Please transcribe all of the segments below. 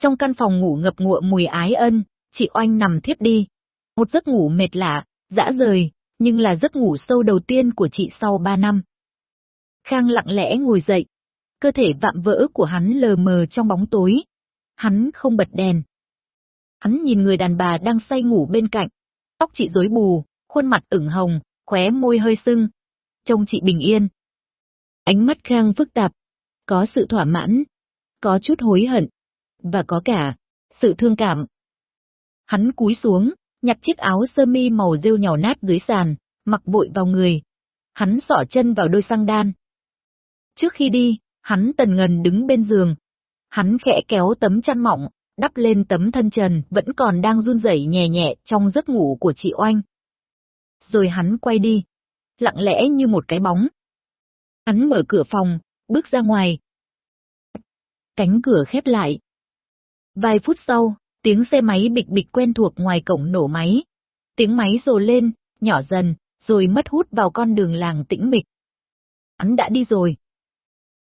Trong căn phòng ngủ ngập ngụa mùi ái ân, chị Oanh nằm thiếp đi. Một giấc ngủ mệt lạ, dã rời, nhưng là giấc ngủ sâu đầu tiên của chị sau ba năm. Khang lặng lẽ ngồi dậy, cơ thể vạm vỡ của hắn lờ mờ trong bóng tối. Hắn không bật đèn. Hắn nhìn người đàn bà đang say ngủ bên cạnh, tóc chị rối bù, khuôn mặt ửng hồng, khóe môi hơi sưng. Trông chị bình yên. Ánh mắt Khang phức tạp, có sự thỏa mãn, có chút hối hận, và có cả sự thương cảm. Hắn cúi xuống, nhặt chiếc áo sơ mi màu rêu nhỏ nát dưới sàn, mặc vội vào người. Hắn sỏ chân vào đôi xăng đan. Trước khi đi, hắn tần ngần đứng bên giường. Hắn khẽ kéo tấm chăn mỏng, đắp lên tấm thân trần vẫn còn đang run rẩy nhẹ nhẹ trong giấc ngủ của chị Oanh. Rồi hắn quay đi, lặng lẽ như một cái bóng. Hắn mở cửa phòng, bước ra ngoài. Cánh cửa khép lại. Vài phút sau, tiếng xe máy bịch bịch quen thuộc ngoài cổng nổ máy. Tiếng máy rồ lên, nhỏ dần, rồi mất hút vào con đường làng tĩnh mịch. Hắn đã đi rồi.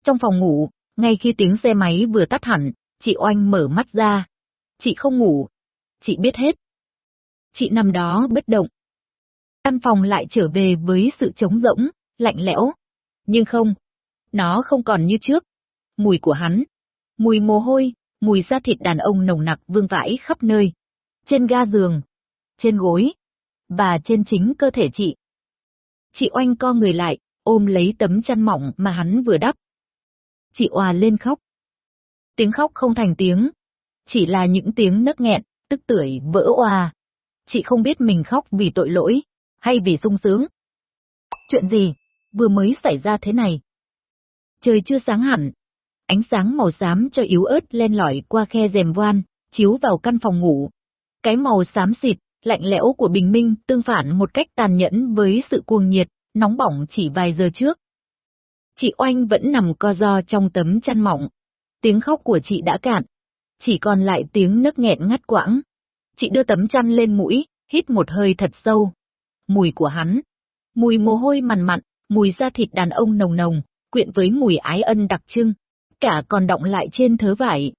Trong phòng ngủ, ngay khi tiếng xe máy vừa tắt hẳn, chị Oanh mở mắt ra. Chị không ngủ. Chị biết hết. Chị nằm đó bất động. Căn phòng lại trở về với sự trống rỗng, lạnh lẽo. Nhưng không, nó không còn như trước. Mùi của hắn, mùi mồ hôi, mùi da thịt đàn ông nồng nặc vương vãi khắp nơi. Trên ga giường, trên gối, và trên chính cơ thể chị. Chị oanh co người lại, ôm lấy tấm chăn mỏng mà hắn vừa đắp. Chị òa lên khóc. Tiếng khóc không thành tiếng, chỉ là những tiếng nấc nghẹn, tức tưởi, vỡ òa. Chị không biết mình khóc vì tội lỗi, hay vì sung sướng. Chuyện gì, vừa mới xảy ra thế này? Trời chưa sáng hẳn, ánh sáng màu xám cho yếu ớt len lỏi qua khe rèm voan, chiếu vào căn phòng ngủ. Cái màu xám xịt, lạnh lẽo của bình minh tương phản một cách tàn nhẫn với sự cuồng nhiệt, nóng bỏng chỉ vài giờ trước. Chị Oanh vẫn nằm co ro trong tấm chăn mỏng. Tiếng khóc của chị đã cạn. Chỉ còn lại tiếng nấc nghẹn ngắt quãng. Chị đưa tấm chăn lên mũi, hít một hơi thật sâu. Mùi của hắn. Mùi mồ hôi mằn mặn, mùi da thịt đàn ông nồng nồng, quyện với mùi ái ân đặc trưng, cả còn động lại trên thớ vải.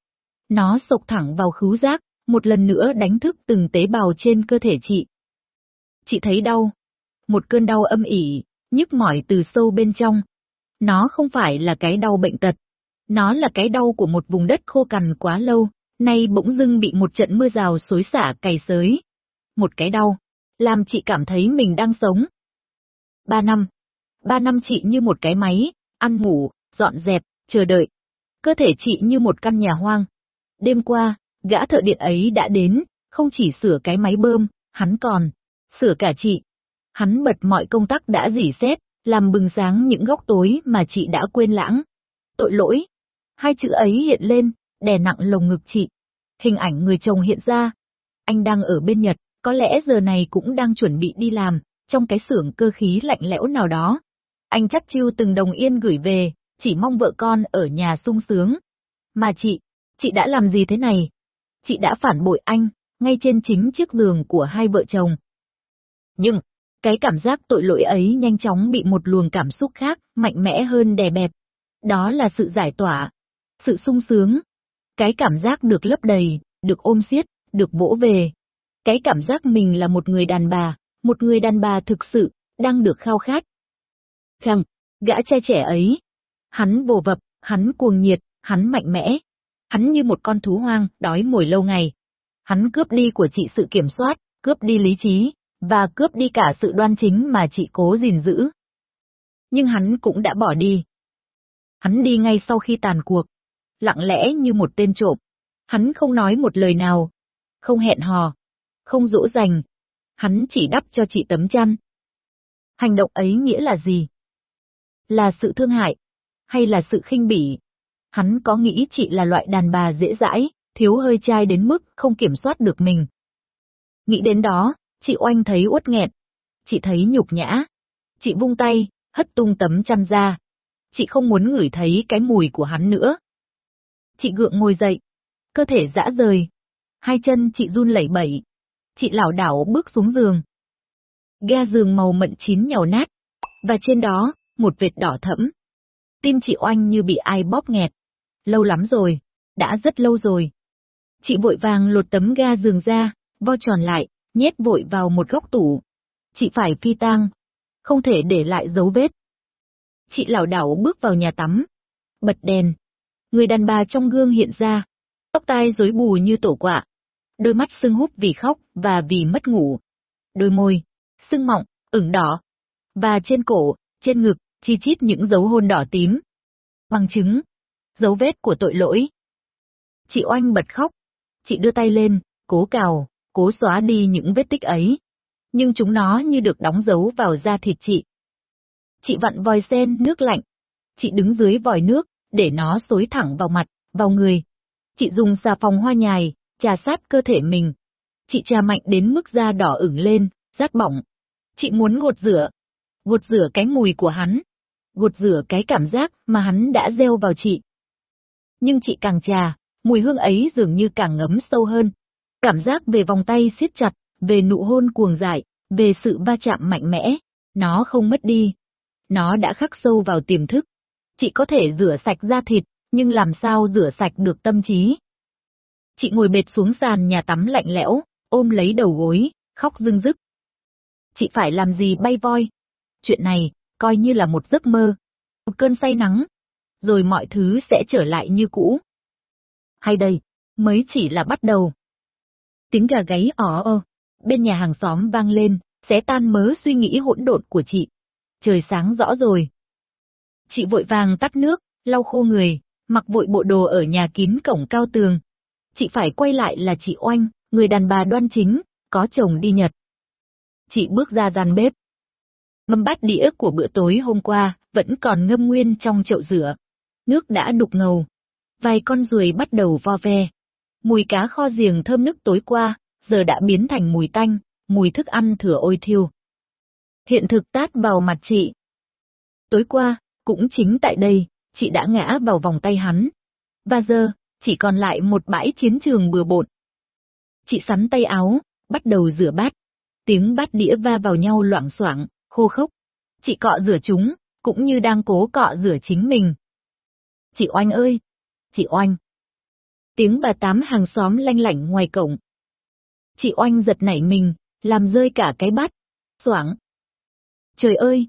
Nó sộc thẳng vào khứu giác, một lần nữa đánh thức từng tế bào trên cơ thể chị. Chị thấy đau. Một cơn đau âm ỉ, nhức mỏi từ sâu bên trong. Nó không phải là cái đau bệnh tật. Nó là cái đau của một vùng đất khô cằn quá lâu, nay bỗng dưng bị một trận mưa rào xối xả cày sới. Một cái đau, làm chị cảm thấy mình đang sống. Ba năm. Ba năm chị như một cái máy, ăn ngủ, dọn dẹp, chờ đợi, cơ thể chị như một căn nhà hoang. Đêm qua, gã thợ điện ấy đã đến, không chỉ sửa cái máy bơm, hắn còn sửa cả chị. Hắn bật mọi công tắc đã dỉ xét, làm bừng sáng những góc tối mà chị đã quên lãng. Tội lỗi. Hai chữ ấy hiện lên, đè nặng lồng ngực chị. Hình ảnh người chồng hiện ra. Anh đang ở bên Nhật, có lẽ giờ này cũng đang chuẩn bị đi làm, trong cái xưởng cơ khí lạnh lẽo nào đó. Anh chắc chiêu từng đồng yên gửi về, chỉ mong vợ con ở nhà sung sướng. Mà chị, chị đã làm gì thế này? Chị đã phản bội anh, ngay trên chính chiếc giường của hai vợ chồng. Nhưng, cái cảm giác tội lỗi ấy nhanh chóng bị một luồng cảm xúc khác, mạnh mẽ hơn đè bẹp. Đó là sự giải tỏa, sự sung sướng. Cái cảm giác được lấp đầy, được ôm siết, được vỗ về. Cái cảm giác mình là một người đàn bà, một người đàn bà thực sự, đang được khao khát. Khăng, gã trai trẻ ấy, Hắn bồ vập, hắn cuồng nhiệt, hắn mạnh mẽ. Hắn như một con thú hoang, đói mồi lâu ngày. Hắn cướp đi của chị sự kiểm soát, cướp đi lý trí, và cướp đi cả sự đoan chính mà chị cố gìn giữ. Nhưng hắn cũng đã bỏ đi. Hắn đi ngay sau khi tàn cuộc, lặng lẽ như một tên trộm. Hắn không nói một lời nào, không hẹn hò, không dỗ dành. Hắn chỉ đắp cho chị tấm chăn. Hành động ấy nghĩa là gì? Là sự thương hại, hay là sự khinh bỉ. Hắn có nghĩ chị là loại đàn bà dễ dãi, thiếu hơi trai đến mức không kiểm soát được mình. Nghĩ đến đó, chị oanh thấy uất nghẹn. Chị thấy nhục nhã. Chị vung tay, hất tung tấm chăn ra. Chị không muốn ngửi thấy cái mùi của hắn nữa. Chị gượng ngồi dậy. Cơ thể dã rời. Hai chân chị run lẩy bẩy. Chị lảo đảo bước xuống giường. Ga giường màu mận chín nhàu nát. Và trên đó, một vệt đỏ thẫm, Tim chị Oanh như bị ai bóp nghẹt. Lâu lắm rồi, đã rất lâu rồi. Chị vội vàng lột tấm ga giường ra, vo tròn lại, nhét vội vào một góc tủ. Chị phải phi tang, không thể để lại dấu vết. Chị lảo đảo bước vào nhà tắm, bật đèn. Người đàn bà trong gương hiện ra, tóc tai rối bù như tổ quạ, đôi mắt sưng húp vì khóc và vì mất ngủ. Đôi môi, sưng mọng, ửng đỏ. Và trên cổ, trên ngực, chi chít những dấu hôn đỏ tím. Bằng chứng, dấu vết của tội lỗi. Chị Oanh bật khóc. Chị đưa tay lên, cố cào, cố xóa đi những vết tích ấy. Nhưng chúng nó như được đóng dấu vào da thịt chị. Chị vặn vòi sen nước lạnh. Chị đứng dưới vòi nước, để nó xối thẳng vào mặt, vào người. Chị dùng xà phòng hoa nhài, trà sát cơ thể mình. Chị trà mạnh đến mức da đỏ ửng lên, rát bỏng. Chị muốn gột rửa, gột rửa cái mùi của hắn, gột rửa cái cảm giác mà hắn đã gieo vào chị. Nhưng chị càng trà, mùi hương ấy dường như càng ngấm sâu hơn. Cảm giác về vòng tay siết chặt, về nụ hôn cuồng dại, về sự va chạm mạnh mẽ, nó không mất đi. Nó đã khắc sâu vào tiềm thức. Chị có thể rửa sạch da thịt, nhưng làm sao rửa sạch được tâm trí? Chị ngồi bệt xuống sàn nhà tắm lạnh lẽo, ôm lấy đầu gối, khóc rưng rức. Chị phải làm gì bay voi? Chuyện này, coi như là một giấc mơ. Một cơn say nắng, rồi mọi thứ sẽ trở lại như cũ. Hay đây, mới chỉ là bắt đầu. Tiếng gà gáy ỏ ơ, bên nhà hàng xóm vang lên, sẽ tan mớ suy nghĩ hỗn độn của chị. Trời sáng rõ rồi. Chị vội vàng tắt nước, lau khô người, mặc vội bộ đồ ở nhà kín cổng cao tường. Chị phải quay lại là chị Oanh, người đàn bà đoan chính, có chồng đi Nhật. Chị bước ra gian bếp. Mâm bát đĩa của bữa tối hôm qua vẫn còn ngâm nguyên trong chậu rửa. Nước đã đục ngầu. Vài con ruồi bắt đầu vo ve. Mùi cá kho giềng thơm nức tối qua, giờ đã biến thành mùi tanh, mùi thức ăn thừa ôi thiêu. Hiện thực tát vào mặt chị. Tối qua, cũng chính tại đây, chị đã ngã vào vòng tay hắn. Và giờ, chỉ còn lại một bãi chiến trường bừa bộn. Chị sắn tay áo, bắt đầu rửa bát. Tiếng bát đĩa va vào nhau loảng xoảng, khô khốc. Chị cọ rửa chúng, cũng như đang cố cọ rửa chính mình. Chị Oanh ơi! Chị Oanh! Tiếng bà tám hàng xóm lanh lảnh ngoài cổng. Chị Oanh giật nảy mình, làm rơi cả cái bát. Xoảng! Trời ơi!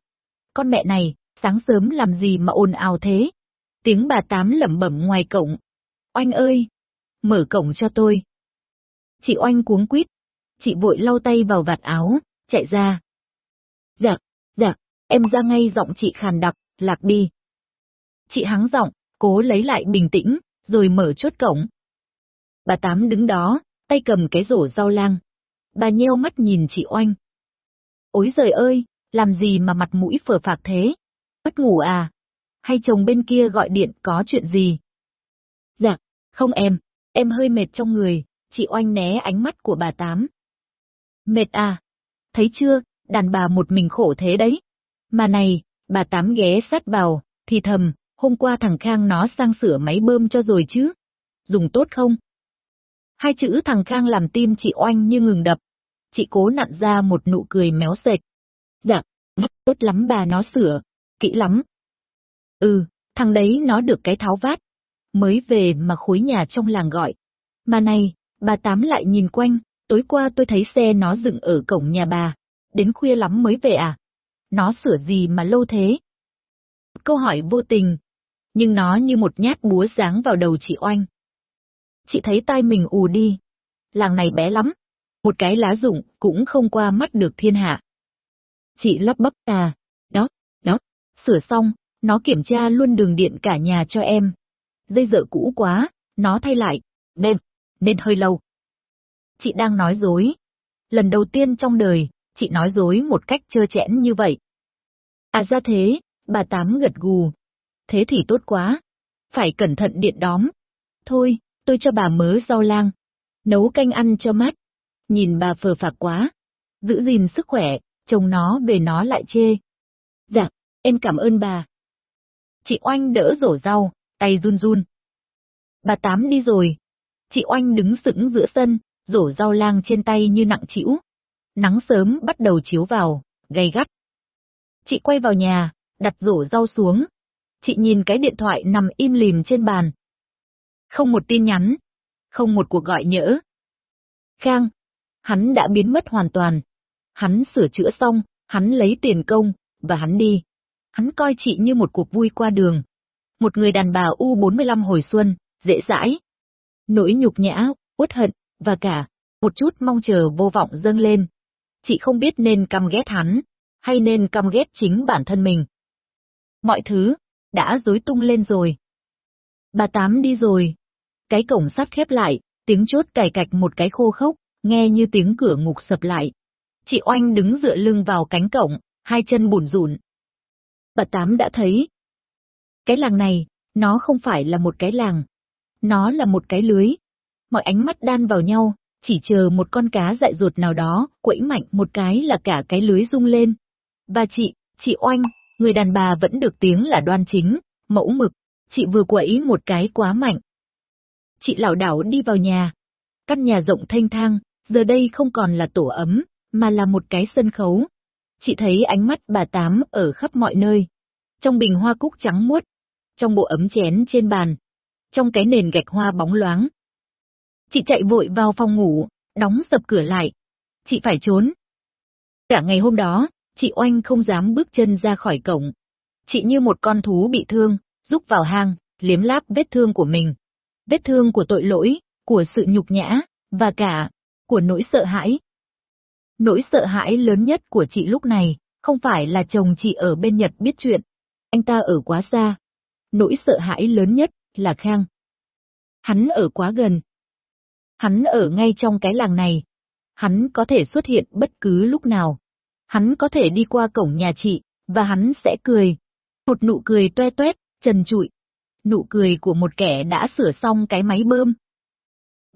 Con mẹ này, sáng sớm làm gì mà ồn ào thế? Tiếng bà tám lẩm bẩm ngoài cổng. Oanh ơi! Mở cổng cho tôi. Chị Oanh cuống quýt. Chị vội lau tay vào vạt áo, chạy ra. Dạ, dạ, em ra ngay giọng chị khàn đặc, lạc đi. Chị hắng giọng, cố lấy lại bình tĩnh, rồi mở chốt cổng. Bà Tám đứng đó, tay cầm cái rổ rau lang. Bà nheo mắt nhìn chị Oanh. Ôi giời ơi, làm gì mà mặt mũi phở phạc thế? Mất ngủ à? Hay chồng bên kia gọi điện có chuyện gì? Dạ, không em, em hơi mệt trong người, chị Oanh né ánh mắt của bà Tám. Mệt à? Thấy chưa, đàn bà một mình khổ thế đấy. Mà này, bà Tám ghé sát vào, thì thầm, hôm qua thằng Khang nó sang sửa máy bơm cho rồi chứ. Dùng tốt không? Hai chữ thằng Khang làm tim chị Oanh như ngừng đập. Chị cố nặn ra một nụ cười méo sệt. Dạ, tốt lắm bà nó sửa, kỹ lắm. Ừ, thằng đấy nó được cái tháo vát. Mới về mà khối nhà trong làng gọi. Mà này, bà Tám lại nhìn quanh, tối qua tôi thấy xe nó dựng ở cổng nhà bà. Đến khuya lắm mới về à? Nó sửa gì mà lâu thế? Câu hỏi vô tình, nhưng nó như một nhát búa giáng vào đầu chị Oanh. Chị thấy tai mình ù đi. Làng này bé lắm, một cái lá rụng cũng không qua mắt được thiên hạ. Chị lắp bắp à, đó, đó, sửa xong, nó kiểm tra luôn đường điện cả nhà cho em. Dây dợ cũ quá, nó thay lại, nên, nên hơi lâu. Chị đang nói dối. Lần đầu tiên trong đời, chị nói dối một cách trơ chẽn như vậy. À ra thế, bà Tám gật gù. Thế thì tốt quá. Phải cẩn thận điện đóm. Thôi, tôi cho bà mớ rau lang. Nấu canh ăn cho mát. Nhìn bà phờ phạc quá. Giữ gìn sức khỏe, chồng nó về nó lại chê. Dạ, em cảm ơn bà. Chị Oanh đỡ rổ rau, tay run run. Bà Tám đi rồi. Chị Oanh đứng sững giữa sân, rổ rau lang trên tay như nặng chịu. Nắng sớm bắt đầu chiếu vào, gay gắt. Chị quay vào nhà, đặt rổ rau xuống. Chị nhìn cái điện thoại nằm im lìm trên bàn. Không một tin nhắn. không một cuộc gọi nhỡ. Khang, hắn đã biến mất hoàn toàn. Hắn sửa chữa xong, hắn lấy tiền công, và hắn đi. Hắn coi chị như một cuộc vui qua đường. Một người đàn bà U45 hồi xuân, dễ dãi. Nỗi nhục nhã, uất hận, và cả, một chút mong chờ vô vọng dâng lên. Chị không biết nên căm ghét hắn, hay nên căm ghét chính bản thân mình. Mọi thứ, đã rối tung lên rồi. Bà Tám đi rồi. Cái cổng sắt khép lại, tiếng chốt cài cạch một cái khô khốc, nghe như tiếng cửa ngục sập lại. Chị Oanh đứng dựa lưng vào cánh cổng, hai chân bùn rủn. Bà Tám đã thấy. Cái làng này, nó không phải là một cái làng. Nó là một cái lưới. Mọi ánh mắt đan vào nhau, chỉ chờ một con cá dại ruột nào đó, quẫy mạnh một cái là cả cái lưới rung lên. Và chị, chị Oanh, người đàn bà vẫn được tiếng là đoan chính, mẫu mực, chị vừa quẫy một cái quá mạnh. Chị lảo đảo đi vào nhà. Căn nhà rộng thanh thang, giờ đây không còn là tổ ấm, mà là một cái sân khấu. Chị thấy ánh mắt bà Tám ở khắp mọi nơi. Trong bình hoa cúc trắng muốt, trong bộ ấm chén trên bàn, trong cái nền gạch hoa bóng loáng. Chị chạy vội vào phòng ngủ, đóng sập cửa lại. Chị phải trốn. Cả ngày hôm đó, chị Oanh không dám bước chân ra khỏi cổng. Chị như một con thú bị thương, rúc vào hang, liếm láp vết thương của mình. Vết thương của tội lỗi, của sự nhục nhã, và cả, của nỗi sợ hãi. Nỗi sợ hãi lớn nhất của chị lúc này, không phải là chồng chị ở bên Nhật biết chuyện. Anh ta ở quá xa. Nỗi sợ hãi lớn nhất là Khang. Hắn ở quá gần. Hắn ở ngay trong cái làng này. Hắn có thể xuất hiện bất cứ lúc nào. Hắn có thể đi qua cổng nhà chị, và hắn sẽ cười. Một nụ cười toe toét, trần trụi. Nụ cười của một kẻ đã sửa xong cái máy bơm.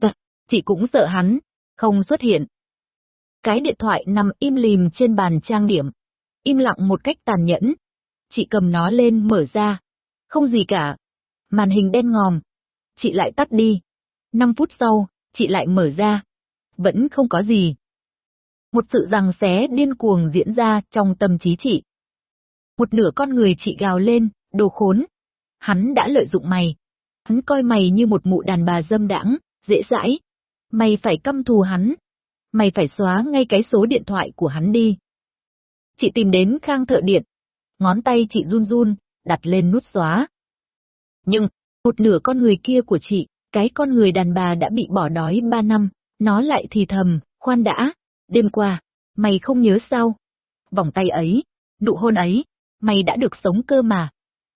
Và, chị cũng sợ hắn, không xuất hiện. Cái điện thoại nằm im lìm trên bàn trang điểm, im lặng một cách tàn nhẫn. Chị cầm nó lên mở ra. Không gì cả. Màn hình đen ngòm. Chị lại tắt đi. Năm phút sau, chị lại mở ra. Vẫn không có gì. Một sự rằng xé điên cuồng diễn ra trong tâm trí chị. Một nửa con người chị gào lên, đồ khốn. Hắn đã lợi dụng mày. Hắn coi mày như một mụ đàn bà dâm đãng, dễ dãi. Mày phải căm thù hắn. Mày phải xóa ngay cái số điện thoại của hắn đi. Chị tìm đến khang thợ điện. Ngón tay chị run run, đặt lên nút xóa. Nhưng, một nửa con người kia của chị, cái con người đàn bà đã bị bỏ đói ba năm, nó lại thì thầm, khoan đã, đêm qua, mày không nhớ sao? Vòng tay ấy, nụ hôn ấy, mày đã được sống cơ mà.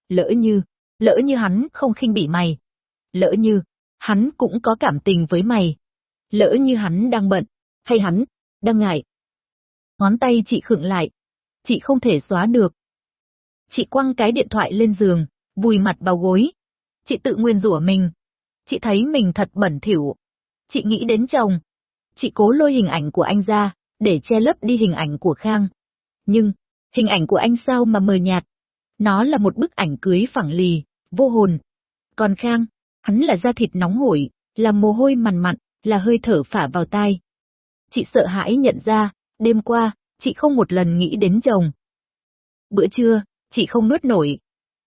Lỡ như, lỡ như hắn không khinh bỉ mày. Lỡ như, hắn cũng có cảm tình với mày. Lỡ như hắn đang bận, hay hắn, đang ngại. Ngón tay chị khựng lại. Chị không thể xóa được. Chị quăng cái điện thoại lên giường, vùi mặt vào gối. Chị tự nguyên rủa mình. Chị thấy mình thật bẩn thỉu. Chị nghĩ đến chồng. Chị cố lôi hình ảnh của anh ra, để che lấp đi hình ảnh của Khang. Nhưng, hình ảnh của anh sao mà mờ nhạt. Nó là một bức ảnh cưới phẳng lì, vô hồn. Còn Khang, hắn là da thịt nóng hổi, là mồ hôi mằn mặn, là hơi thở phả vào tai. Chị sợ hãi nhận ra, đêm qua, chị không một lần nghĩ đến chồng. Bữa trưa, chị không nuốt nổi.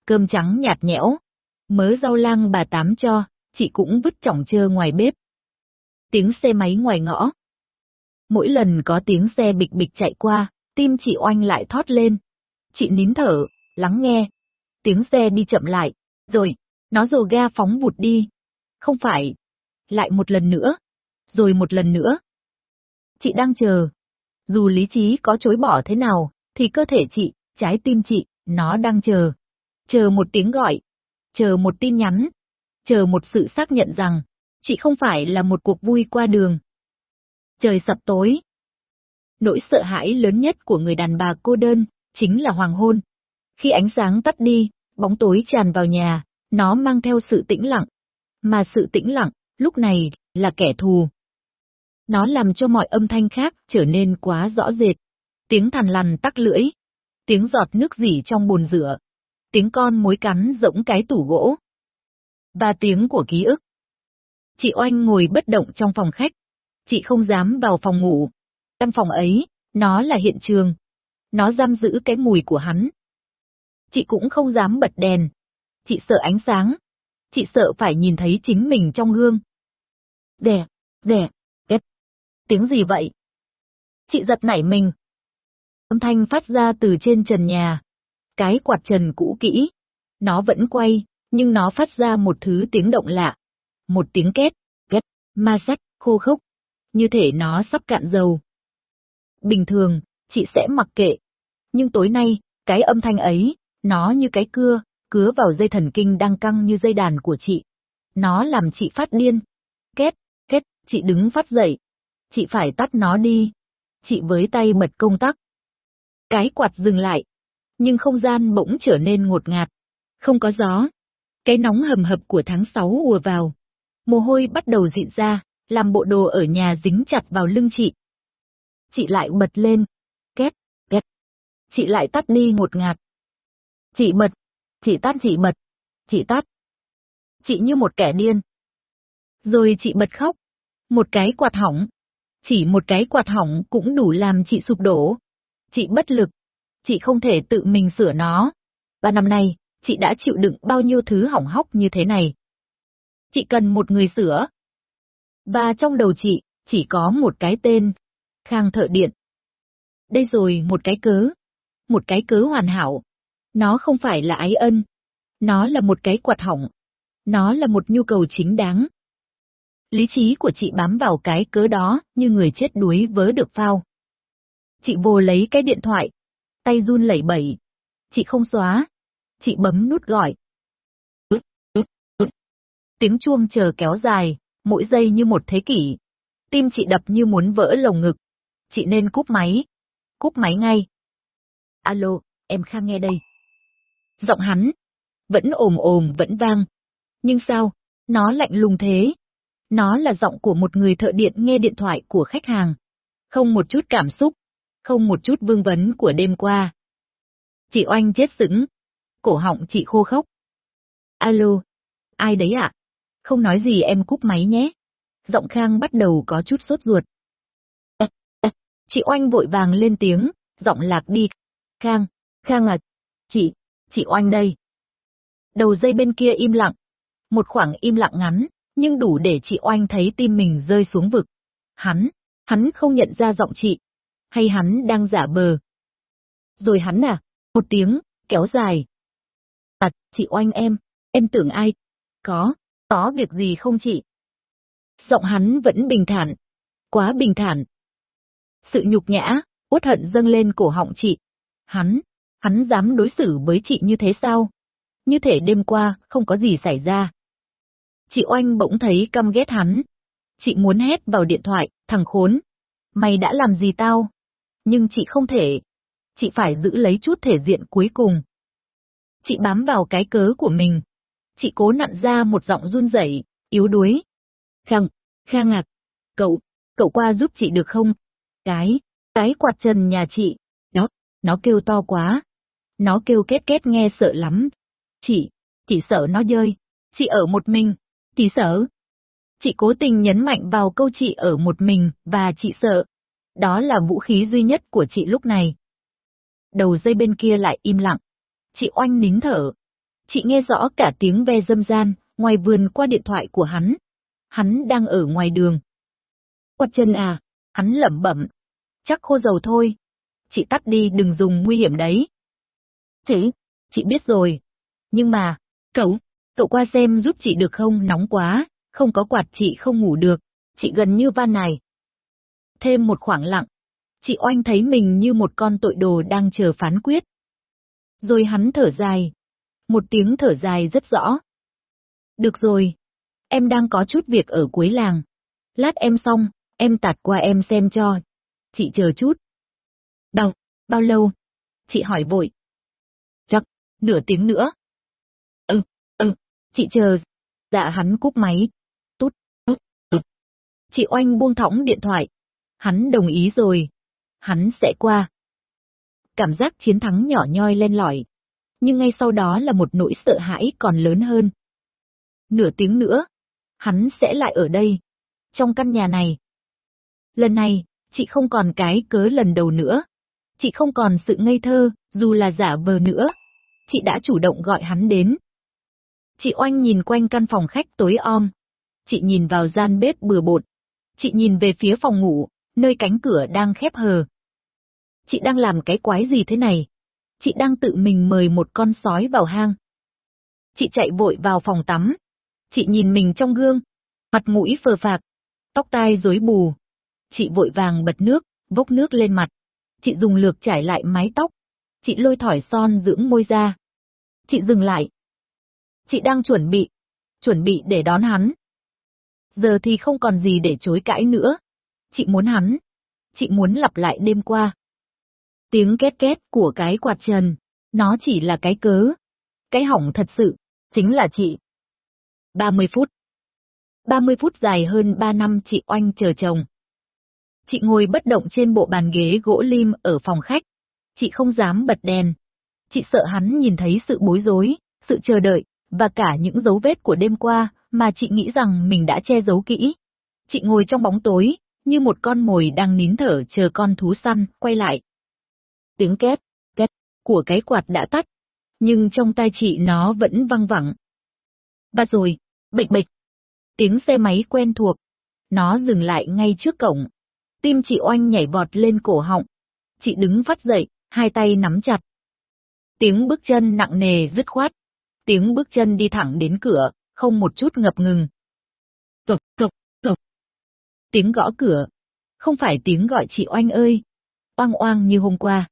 Cơm trắng nhạt nhẽo. Mớ rau lang bà tám cho, chị cũng vứt chỏng chơ ngoài bếp. Tiếng xe máy ngoài ngõ. Mỗi lần có tiếng xe bịch bịch chạy qua, tim chị oanh lại thoát lên. Chị nín thở, lắng nghe. Tiếng xe đi chậm lại, rồi, nó rồ ga phóng vụt đi. Không phải. Lại một lần nữa. Rồi một lần nữa. Chị đang chờ. Dù lý trí có chối bỏ thế nào, thì cơ thể chị, trái tim chị, nó đang chờ. Chờ một tiếng gọi. Chờ một tin nhắn. Chờ một sự xác nhận rằng, chị không phải là một cuộc vui qua đường. Trời sập tối. Nỗi sợ hãi lớn nhất của người đàn bà cô đơn, chính là hoàng hôn. Khi ánh sáng tắt đi, bóng tối tràn vào nhà, nó mang theo sự tĩnh lặng. Mà sự tĩnh lặng, lúc này, là kẻ thù. Nó làm cho mọi âm thanh khác trở nên quá rõ rệt. Tiếng thằn lằn tắc lưỡi. Tiếng giọt nước dỉ trong bồn rửa. Tiếng con mối cắn rỗng cái tủ gỗ. Và tiếng của ký ức. Chị Oanh ngồi bất động trong phòng khách. Chị không dám vào phòng ngủ. Căn phòng ấy, nó là hiện trường. Nó giam giữ cái mùi của hắn. Chị cũng không dám bật đèn. Chị sợ ánh sáng. Chị sợ phải nhìn thấy chính mình trong gương. Đè, đè, kết. Tiếng gì vậy? Chị giật nảy mình. Âm thanh phát ra từ trên trần nhà. Cái quạt trần cũ kỹ. Nó vẫn quay, nhưng nó phát ra một thứ tiếng động lạ. Một tiếng két, két, ma sách, khô khốc. Như thể nó sắp cạn dầu. Bình thường, chị sẽ mặc kệ. Nhưng tối nay, cái âm thanh ấy, nó như cái cưa, cứa vào dây thần kinh đang căng như dây đàn của chị. Nó làm chị phát điên. Két, két, chị đứng phát dậy. Chị phải tắt nó đi. Chị với tay bật công tắc. Cái quạt dừng lại. Nhưng không gian bỗng trở nên ngột ngạt. Không có gió. Cái nóng hầm hập của tháng 6 ùa vào. Mồ hôi bắt đầu dịn ra, làm bộ đồ ở nhà dính chặt vào lưng chị. Chị lại bật lên. Két, két. Chị lại tắt đi ngột ngạt. Chị bật, chị tắt chị bật, chị tắt. Chị như một kẻ điên. Rồi chị bật khóc. Một cái quạt hỏng. Chỉ một cái quạt hỏng cũng đủ làm chị sụp đổ. Chị bất lực. Chị không thể tự mình sửa nó. Và năm nay, chị đã chịu đựng bao nhiêu thứ hỏng hóc như thế này. Chị cần một người sửa. Và trong đầu chị, chỉ có một cái tên. Khang thợ điện. Đây rồi một cái cớ. Một cái cớ hoàn hảo. Nó không phải là ái ân. Nó là một cái quạt hỏng. Nó là một nhu cầu chính đáng. Lý trí của chị bám vào cái cớ đó như người chết đuối vớ được phao. Chị vô lấy cái điện thoại. Tay run lẩy bẩy. Chị không xóa. Chị bấm nút gọi. Tiếng chuông chờ kéo dài, mỗi giây như một thế kỷ. Tim chị đập như muốn vỡ lồng ngực. Chị nên cúp máy. Cúp máy ngay. Alo, em Khang nghe đây. Giọng hắn, vẫn ồm ồm vẫn vang. Nhưng sao, nó lạnh lùng thế? Nó là giọng của một người thợ điện nghe điện thoại của khách hàng. Không một chút cảm xúc, không một chút vương vấn của đêm qua. Chị Oanh chết sững, cổ họng chị khô khốc. Alo, ai đấy ạ? Không nói gì em cúp máy nhé. Giọng Khang bắt đầu có chút sốt ruột. À, à, chị Oanh vội vàng lên tiếng, giọng lạc đi. Khang, Khang à, chị, chị Oanh đây. Đầu dây bên kia im lặng. Một khoảng im lặng ngắn, nhưng đủ để chị Oanh thấy tim mình rơi xuống vực. Hắn, hắn không nhận ra giọng chị. Hay hắn đang giả bờ. Rồi hắn à, một tiếng, kéo dài. À, chị Oanh em, em tưởng ai? Có, có việc gì không chị? Giọng hắn vẫn bình thản. Quá bình thản. Sự nhục nhã, uất hận dâng lên cổ họng chị. Hắn, hắn dám đối xử với chị như thế sao? Như thể đêm qua không có gì xảy ra. Chị Oanh bỗng thấy căm ghét hắn. Chị muốn hét vào điện thoại, thằng khốn. Mày đã làm gì tao? Nhưng chị không thể. Chị phải giữ lấy chút thể diện cuối cùng. Chị bám vào cái cớ của mình. Chị cố nặn ra một giọng run rẩy, yếu đuối. Khang, Khang ngạc, cậu, cậu qua giúp chị được không? Cái, cái quạt trần nhà chị, nó, nó kêu to quá. Nó kêu kết kết nghe sợ lắm. Chị, chị sợ nó rơi. Chị ở một mình. Chị sợ. Chị cố tình nhấn mạnh vào câu chị ở một mình và chị sợ. Đó là vũ khí duy nhất của chị lúc này. Đầu dây bên kia lại im lặng. Chị oanh nín thở. Chị nghe rõ cả tiếng ve dâm gian, ngoài vườn qua điện thoại của hắn. Hắn đang ở ngoài đường. Quạt chân à, hắn lẩm bẩm. Chắc khô dầu thôi. Chị tắt đi đừng dùng nguy hiểm đấy. Chị, chị biết rồi. Nhưng mà, cậu, cậu qua xem giúp chị được không nóng quá, không có quạt chị không ngủ được, chị gần như van này. Thêm một khoảng lặng, chị oanh thấy mình như một con tội đồ đang chờ phán quyết. Rồi hắn thở dài. Một tiếng thở dài rất rõ. Được rồi, em đang có chút việc ở cuối làng. Lát em xong, em tạt qua em xem cho. Chị chờ chút. Đâu, bao lâu? Chị hỏi vội. Chắc, nửa tiếng nữa. Ừ, ừ, chị chờ. Dạ hắn cúp máy. Tút, tút, tút. Chị Oanh buông thõng điện thoại. Hắn đồng ý rồi. Hắn sẽ qua. Cảm giác chiến thắng nhỏ nhoi lên lỏi. Nhưng ngay sau đó là một nỗi sợ hãi còn lớn hơn. Nửa tiếng nữa, hắn sẽ lại ở đây, trong căn nhà này. Lần này, chị không còn cái cớ lần đầu nữa. Chị không còn sự ngây thơ, dù là giả vờ nữa. Chị đã chủ động gọi hắn đến. Chị Oanh nhìn quanh căn phòng khách tối om. Chị nhìn vào gian bếp bừa bột. Chị nhìn về phía phòng ngủ, nơi cánh cửa đang khép hờ. Chị đang làm cái quái gì thế này? Chị đang tự mình mời một con sói vào hang. Chị chạy vội vào phòng tắm. Chị nhìn mình trong gương, mặt mũi phờ phạc, tóc tai rối bù. Chị vội vàng bật nước, vốc nước lên mặt. Chị dùng lược trải lại mái tóc. Chị lôi thỏi son dưỡng môi ra. Chị dừng lại. Chị đang chuẩn bị, chuẩn bị để đón hắn. Giờ thì không còn gì để chối cãi nữa. Chị muốn hắn. Chị muốn lặp lại đêm qua. Tiếng két két của cái quạt trần, nó chỉ là cái cớ. Cái hỏng thật sự, chính là chị. 30 phút. 30 phút dài hơn 3 năm chị Oanh chờ chồng. Chị ngồi bất động trên bộ bàn ghế gỗ lim ở phòng khách. Chị không dám bật đèn. Chị sợ hắn nhìn thấy sự bối rối, sự chờ đợi, và cả những dấu vết của đêm qua mà chị nghĩ rằng mình đã che giấu kỹ. Chị ngồi trong bóng tối, như một con mồi đang nín thở chờ con thú săn quay lại. Tiếng két, két của cái quạt đã tắt, nhưng trong tai chị nó vẫn văng vẳng. Và rồi, bịch bịch. Tiếng xe máy quen thuộc. Nó dừng lại ngay trước cổng. Tim chị oanh nhảy vọt lên cổ họng. Chị đứng phát dậy, hai tay nắm chặt. Tiếng bước chân nặng nề dứt khoát. Tiếng bước chân đi thẳng đến cửa, không một chút ngập ngừng. Tục, tục, tục. Tiếng gõ cửa. Không phải tiếng gọi chị oanh ơi. Oang oang như hôm qua.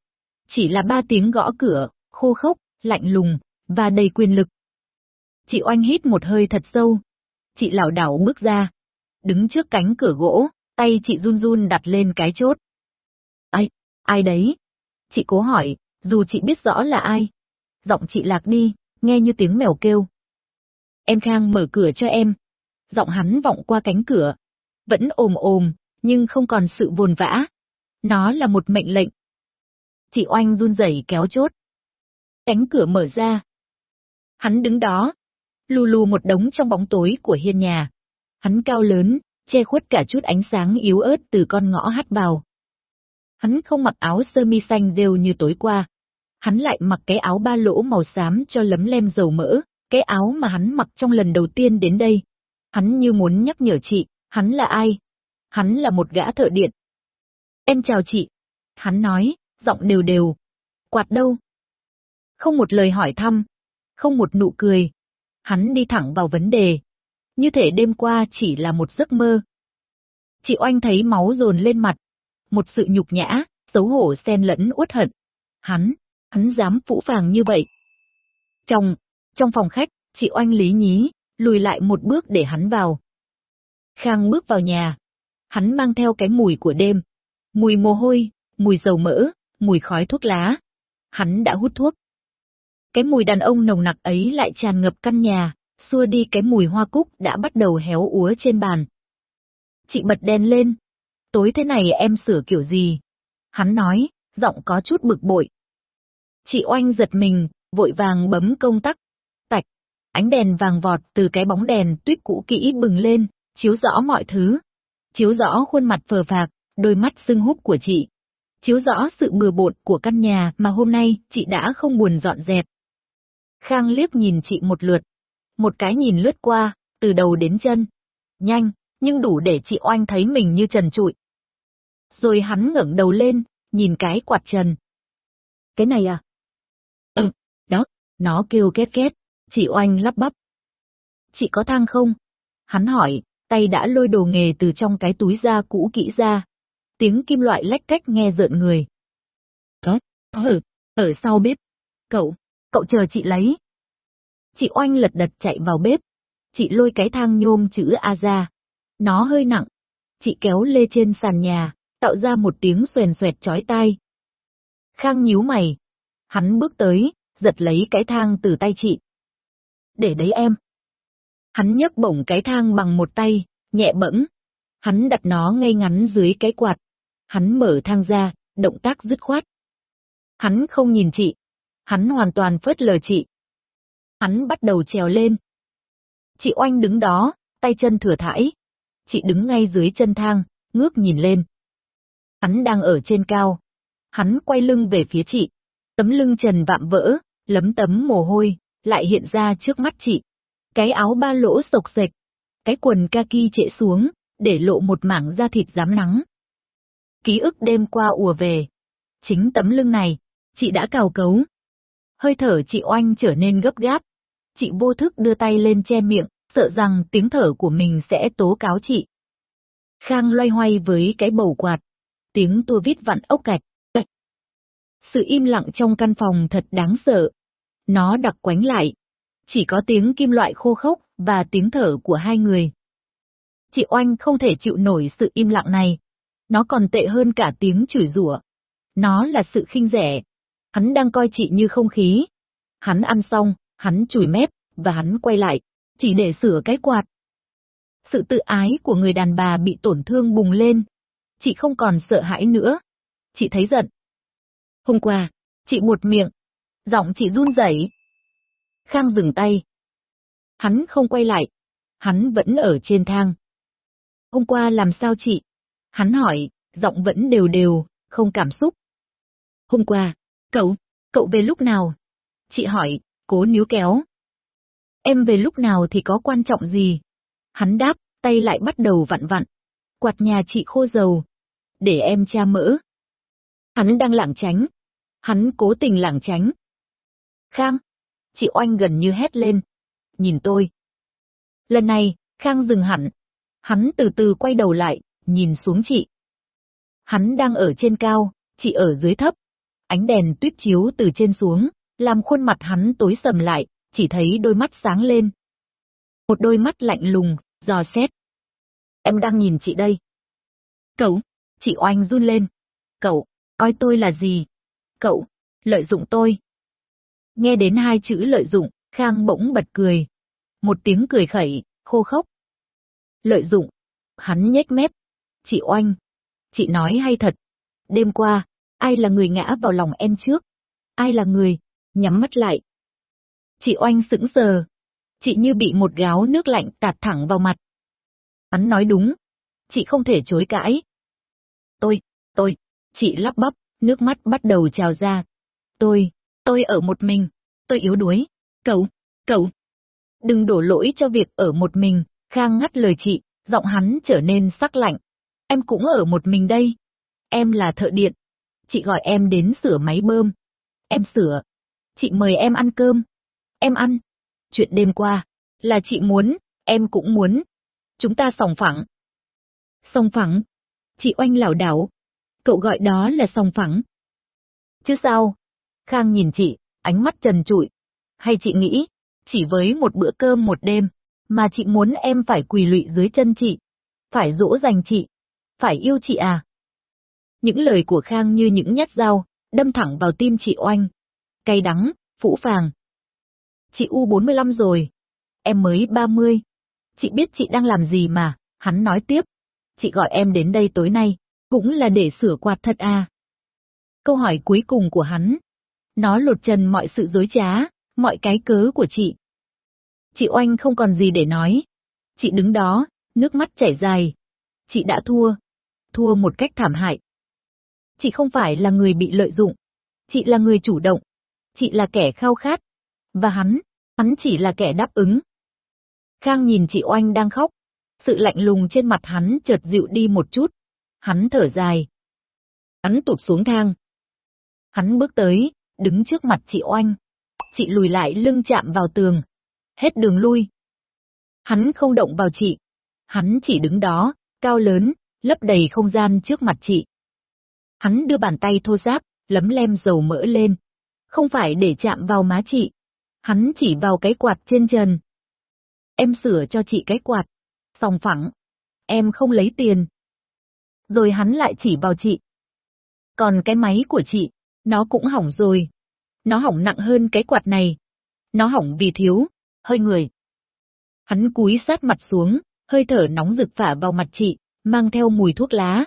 Chỉ là ba tiếng gõ cửa, khô khốc, lạnh lùng, và đầy quyền lực. Chị oanh hít một hơi thật sâu. Chị lảo đảo bước ra. Đứng trước cánh cửa gỗ, tay chị run run đặt lên cái chốt. Ai, ai đấy? Chị cố hỏi, dù chị biết rõ là ai. Giọng chị lạc đi, nghe như tiếng mèo kêu. Em Khang mở cửa cho em. Giọng hắn vọng qua cánh cửa. Vẫn ồm ồm, nhưng không còn sự vồn vã. Nó là một mệnh lệnh. Chị Oanh run rẩy kéo chốt. Cánh cửa mở ra. Hắn đứng đó, lù lù một đống trong bóng tối của hiên nhà. Hắn cao lớn, che khuất cả chút ánh sáng yếu ớt từ con ngõ hắt vào. Hắn không mặc áo sơ mi xanh rêu như tối qua. Hắn lại mặc cái áo ba lỗ màu xám cho lấm lem dầu mỡ, cái áo mà hắn mặc trong lần đầu tiên đến đây. Hắn như muốn nhắc nhở chị, hắn là ai? Hắn là một gã thợ điện. Em chào chị. Hắn nói, giọng đều đều. Quạt đâu? Không một lời hỏi thăm, không một nụ cười. Hắn đi thẳng vào vấn đề. Như thể đêm qua chỉ là một giấc mơ. Chị Oanh thấy máu dồn lên mặt. Một sự nhục nhã, xấu hổ xen lẫn uất hận. Hắn, hắn dám phũ phàng như vậy. Trong, trong phòng khách, chị Oanh lý nhí, lùi lại một bước để hắn vào. Khang bước vào nhà. Hắn mang theo cái mùi của đêm. Mùi mồ hôi, mùi dầu mỡ, mùi khói thuốc lá. Hắn đã hút thuốc. Cái mùi đàn ông nồng nặc ấy lại tràn ngập căn nhà, xua đi cái mùi hoa cúc đã bắt đầu héo úa trên bàn. Chị bật đèn lên. Tối thế này em sửa kiểu gì? Hắn nói, giọng có chút bực bội. Chị oanh giật mình, vội vàng bấm công tắc. Tạch, ánh đèn vàng vọt từ cái bóng đèn tuyết cũ kỹ bừng lên, chiếu rõ mọi thứ. Chiếu rõ khuôn mặt phờ phạc, đôi mắt sưng húp của chị. Chiếu rõ sự bừa bộn của căn nhà mà hôm nay chị đã không buồn dọn dẹp. Khang liếc nhìn chị một lượt. Một cái nhìn lướt qua, từ đầu đến chân. Nhanh, nhưng đủ để chị oanh thấy mình như trần trụi. Rồi hắn ngẩng đầu lên, nhìn cái quạt trần. Cái này à? Ừ, đó, nó kêu két két, chị oanh lắp bắp. Chị có thang không? Hắn hỏi, tay đã lôi đồ nghề từ trong cái túi da cũ kỹ ra. Tiếng kim loại lách cách nghe rợn người. Có, ở, ở sau bếp. Cậu, cậu chờ chị lấy. Chị oanh lật đật chạy vào bếp. Chị lôi cái thang nhôm chữ A ra. Nó hơi nặng. Chị kéo lê trên sàn nhà, tạo ra một tiếng xoèn xoẹt chói tai. Khang nhíu mày. Hắn bước tới, giật lấy cái thang từ tay chị. Để đấy em. Hắn nhấc bổng cái thang bằng một tay, nhẹ bẫng. Hắn đặt nó ngay ngắn dưới cái quạt. Hắn mở thang ra, động tác dứt khoát. Hắn không nhìn chị. Hắn hoàn toàn phớt lờ chị. Hắn bắt đầu trèo lên. Chị Oanh đứng đó, tay chân thừa thãi. Chị đứng ngay dưới chân thang, ngước nhìn lên. Hắn đang ở trên cao. Hắn quay lưng về phía chị. Tấm lưng trần vạm vỡ, lấm tấm mồ hôi, lại hiện ra trước mắt chị. Cái áo ba lỗ sộc sệch. Cái cái quần kaki trễ xuống, để lộ một mảng da thịt dám nắng. Ký ức đêm qua ùa về. Chính tấm lưng này, chị đã cào cấu. Hơi thở chị oanh trở nên gấp gáp. Chị vô thức đưa tay lên che miệng, sợ rằng tiếng thở của mình sẽ tố cáo chị. Khang loay hoay với cái bầu quạt. Tiếng tua vít vặn ốc gạch. Sự im lặng trong căn phòng thật đáng sợ. Nó đặc quánh lại. Chỉ có tiếng kim loại khô khốc và tiếng thở của hai người. Chị Oanh không thể chịu nổi sự im lặng này. Nó còn tệ hơn cả tiếng chửi rủa. Nó là sự khinh rẻ. Hắn đang coi chị như không khí. Hắn ăn xong, hắn chùi mép, và hắn quay lại, chỉ để sửa cái quạt. Sự tự ái của người đàn bà bị tổn thương bùng lên. Chị không còn sợ hãi nữa. Chị thấy giận. Hôm qua, chị một miệng. Giọng chị run rẩy. Khang dừng tay. Hắn không quay lại. Hắn vẫn ở trên thang. Hôm qua làm sao chị? Hắn hỏi, giọng vẫn đều đều, không cảm xúc. Hôm qua, cậu, cậu về lúc nào? Chị hỏi, cố níu kéo. Em về lúc nào thì có quan trọng gì? Hắn đáp, tay lại bắt đầu vặn vặn. Quạt nhà chị khô dầu. Để em cha mỡ. Hắn đang lảng tránh. Hắn cố tình lảng tránh. Khang. Chị oanh gần như hét lên. Nhìn tôi. Lần này, Khang dừng hẳn. Hắn từ từ quay đầu lại, nhìn xuống chị. Hắn đang ở trên cao, chị ở dưới thấp. Ánh đèn tuyết chiếu từ trên xuống, làm khuôn mặt hắn tối sầm lại, chỉ thấy đôi mắt sáng lên. Một đôi mắt lạnh lùng, dò xét. Em đang nhìn chị đây. Cậu, chị oanh run lên. Cậu, coi tôi là gì? Cậu, lợi dụng tôi. Nghe đến hai chữ lợi dụng, Khang bỗng bật cười. Một tiếng cười khẩy, khô khốc. Lợi dụng. Hắn nhếch mép. Chị oanh. Chị nói hay thật. Đêm qua, ai là người ngã vào lòng em trước? Ai là người? Nhắm mắt lại. Chị oanh sững sờ. Chị như bị một gáo nước lạnh tạt thẳng vào mặt. Hắn nói đúng. Chị không thể chối cãi. Tôi, tôi, chị lắp bắp, nước mắt bắt đầu trào ra. Tôi, tôi ở một mình, tôi yếu đuối. Cậu, cậu. Đừng đổ lỗi cho việc ở một mình, Khang ngắt lời chị, giọng hắn trở nên sắc lạnh. Em cũng ở một mình đây. Em là thợ điện. Chị gọi em đến sửa máy bơm. Em sửa. Chị mời em ăn cơm. Em ăn. Chuyện đêm qua, là chị muốn, em cũng muốn. Chúng ta sòng phẳng. Sòng phẳng? Chị oanh lảo đảo. Cậu gọi đó là sòng phẳng. Chứ sao? Khang nhìn chị, ánh mắt trần trụi. Hay chị nghĩ, chỉ với một bữa cơm một đêm, mà chị muốn em phải quỳ lụy dưới chân chị, phải dỗ dành chị, phải yêu chị à? Những lời của Khang như những nhát dao, đâm thẳng vào tim chị oanh. Cay đắng, phũ phàng. Chị U45 rồi. Em mới 30. Chị biết chị đang làm gì mà, hắn nói tiếp. Chị gọi em đến đây tối nay, cũng là để sửa quạt thật à. Câu hỏi cuối cùng của hắn. Nó lột trần mọi sự dối trá, mọi cái cớ của chị. Chị Oanh không còn gì để nói. Chị đứng đó, nước mắt chảy dài. Chị đã thua. Thua một cách thảm hại. Chị không phải là người bị lợi dụng. Chị là người chủ động. Chị là kẻ khao khát. Và hắn, hắn chỉ là kẻ đáp ứng. Khang nhìn chị Oanh đang khóc. Sự lạnh lùng trên mặt hắn chợt dịu đi một chút. Hắn thở dài. Hắn tụt xuống thang. Hắn bước tới, đứng trước mặt chị Oanh. Chị lùi lại lưng chạm vào tường. Hết đường lui. Hắn không động vào chị. Hắn chỉ đứng đó, cao lớn, lấp đầy không gian trước mặt chị. Hắn đưa bàn tay thô ráp, lấm lem dầu mỡ lên. Không phải để chạm vào má chị. Hắn chỉ vào cái quạt trên trần. Em sửa cho chị cái quạt. Sòng phẳng. Em không lấy tiền. Rồi hắn lại chỉ vào chị. Còn cái máy của chị, nó cũng hỏng rồi. Nó hỏng nặng hơn cái quạt này. Nó hỏng vì thiếu, hơi người. Hắn cúi sát mặt xuống, hơi thở nóng rực phả vào mặt chị, mang theo mùi thuốc lá.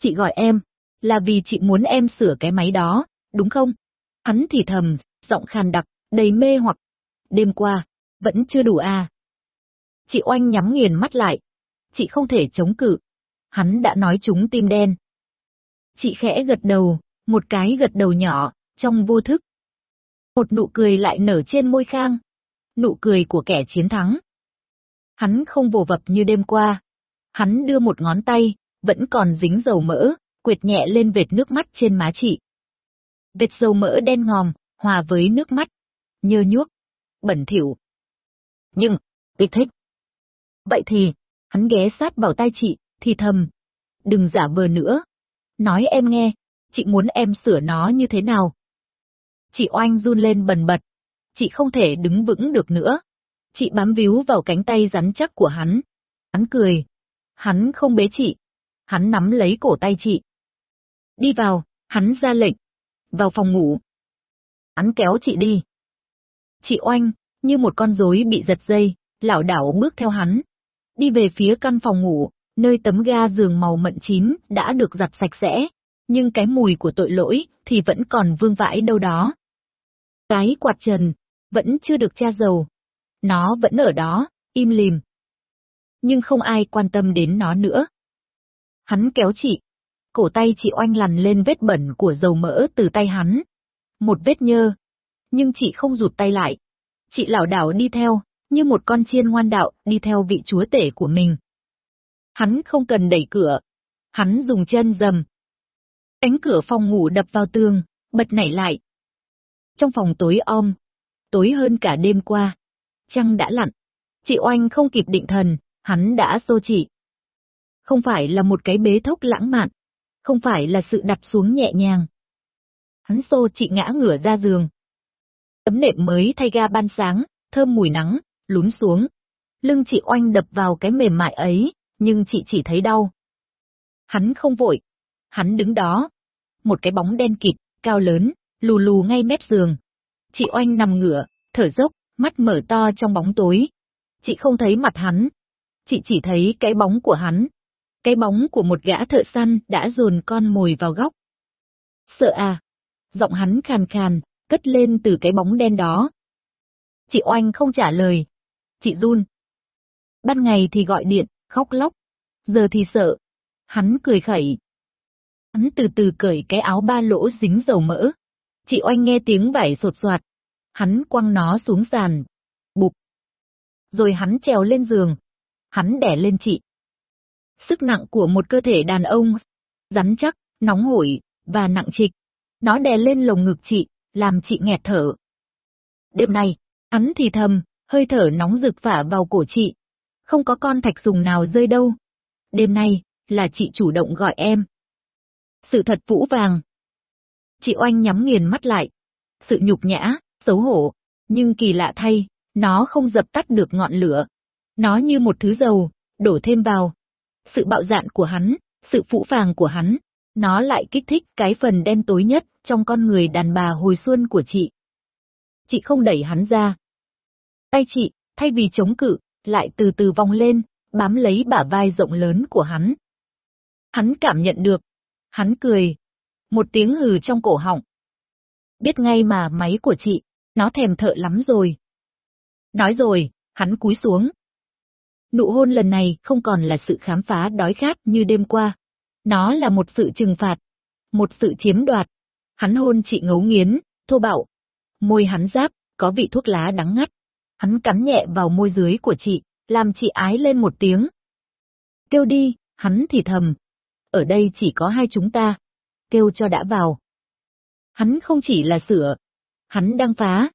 Chị gọi em, là vì chị muốn em sửa cái máy đó, đúng không? Hắn thì thầm, giọng khàn đặc, đầy mê hoặc. Đêm qua, vẫn chưa đủ à. Chị oanh nhắm nghiền mắt lại. Chị không thể chống cự. Hắn đã nói chúng tim đen. Chị khẽ gật đầu, một cái gật đầu nhỏ, trong vô thức. Một nụ cười lại nở trên môi khang. Nụ cười của kẻ chiến thắng. Hắn không vồ vập như đêm qua. Hắn đưa một ngón tay, vẫn còn dính dầu mỡ, quệt nhẹ lên vệt nước mắt trên má chị. Vệt dầu mỡ đen ngòm, hòa với nước mắt, nhơ nhuốc, bẩn thỉu. Nhưng, kích thích. Vậy thì, hắn ghé sát vào tay chị, thì thầm. Đừng giả vờ nữa. Nói em nghe, chị muốn em sửa nó như thế nào? Chị oanh run lên bần bật. Chị không thể đứng vững được nữa. Chị bám víu vào cánh tay rắn chắc của hắn. Hắn cười. Hắn không bế chị. Hắn nắm lấy cổ tay chị. Đi vào, hắn ra lệnh. Vào phòng ngủ. Hắn kéo chị đi. Chị oanh, như một con rối bị giật dây, lảo đảo bước theo hắn. Đi về phía căn phòng ngủ, nơi tấm ga giường màu mận chín đã được giặt sạch sẽ, nhưng cái mùi của tội lỗi thì vẫn còn vương vãi đâu đó. Cái quạt trần, vẫn chưa được tra dầu. Nó vẫn ở đó, im lìm. Nhưng không ai quan tâm đến nó nữa. Hắn kéo chị. Cổ tay chị oanh lằn lên vết bẩn của dầu mỡ từ tay hắn. Một vết nhơ. Nhưng chị không rụt tay lại. Chị lảo đảo đi theo, như một con chiên ngoan đạo đi theo vị chúa tể của mình. Hắn không cần đẩy cửa. Hắn dùng chân dầm. Cánh cửa phòng ngủ đập vào tường, bật nảy lại. Trong phòng tối om, tối hơn cả đêm qua. Trăng đã lặn. Chị Oanh không kịp định thần, hắn đã xô chị. Không phải là một cái bế thốc lãng mạn, không phải là sự đặt xuống nhẹ nhàng. Hắn xô chị ngã ngửa ra giường. Tấm nệm mới thay ga ban sáng, thơm mùi nắng, lún xuống. Lưng chị Oanh đập vào cái mềm mại ấy, nhưng chị chỉ thấy đau. Hắn không vội. Hắn đứng đó. Một cái bóng đen kịt, cao lớn, lù lù ngay mép giường. Chị Oanh nằm ngửa, thở dốc, mắt mở to trong bóng tối. Chị không thấy mặt hắn. Chị chỉ thấy cái bóng của hắn. Cái bóng của một gã thợ săn đã dồn con mồi vào góc. Sợ à? Giọng hắn khàn khàn, cất lên từ cái bóng đen đó. Chị Oanh không trả lời. Chị run. Ban ngày thì gọi điện, khóc lóc. Giờ thì sợ. Hắn cười khẩy. Hắn từ từ cởi cái áo ba lỗ dính dầu mỡ. Chị Oanh nghe tiếng vải sột soạt. Hắn quăng nó xuống sàn. Bụp. Rồi hắn trèo lên giường. Hắn đè lên chị. Sức nặng của một cơ thể đàn ông, rắn chắc, nóng hổi, và nặng trịch. Nó đè lên lồng ngực chị, làm chị nghẹt thở. Đêm nay, hắn thì thầm, hơi thở nóng rực vả vào cổ chị. Không có con thạch sùng nào rơi đâu. Đêm nay, là chị chủ động gọi em. Sự thật vũ vàng. Chị oanh nhắm nghiền mắt lại. Sự nhục nhã, xấu hổ, nhưng kỳ lạ thay, nó không dập tắt được ngọn lửa. Nó như một thứ dầu, đổ thêm vào. Sự bạo dạn của hắn, sự phũ phàng của hắn, nó lại kích thích cái phần đen tối nhất trong con người đàn bà hồi xuân của chị. Chị không đẩy hắn ra. Tay chị, thay vì chống cự, lại từ từ vòng lên, bám lấy bả vai rộng lớn của hắn. Hắn cảm nhận được. Hắn cười. Một tiếng hừ trong cổ họng. Biết ngay mà máy của chị, nó thèm thợ lắm rồi. Nói rồi, hắn cúi xuống. Nụ hôn lần này không còn là sự khám phá đói khát như đêm qua. Nó là một sự trừng phạt, một sự chiếm đoạt. Hắn hôn chị ngấu nghiến, thô bạo. Môi hắn giáp, có vị thuốc lá đắng ngắt. Hắn cắn nhẹ vào môi dưới của chị, làm chị ái lên một tiếng. Kêu đi, hắn thì thầm. Ở đây chỉ có hai chúng ta. Kêu cho đã vào. Hắn không chỉ là sửa. Hắn đang phá.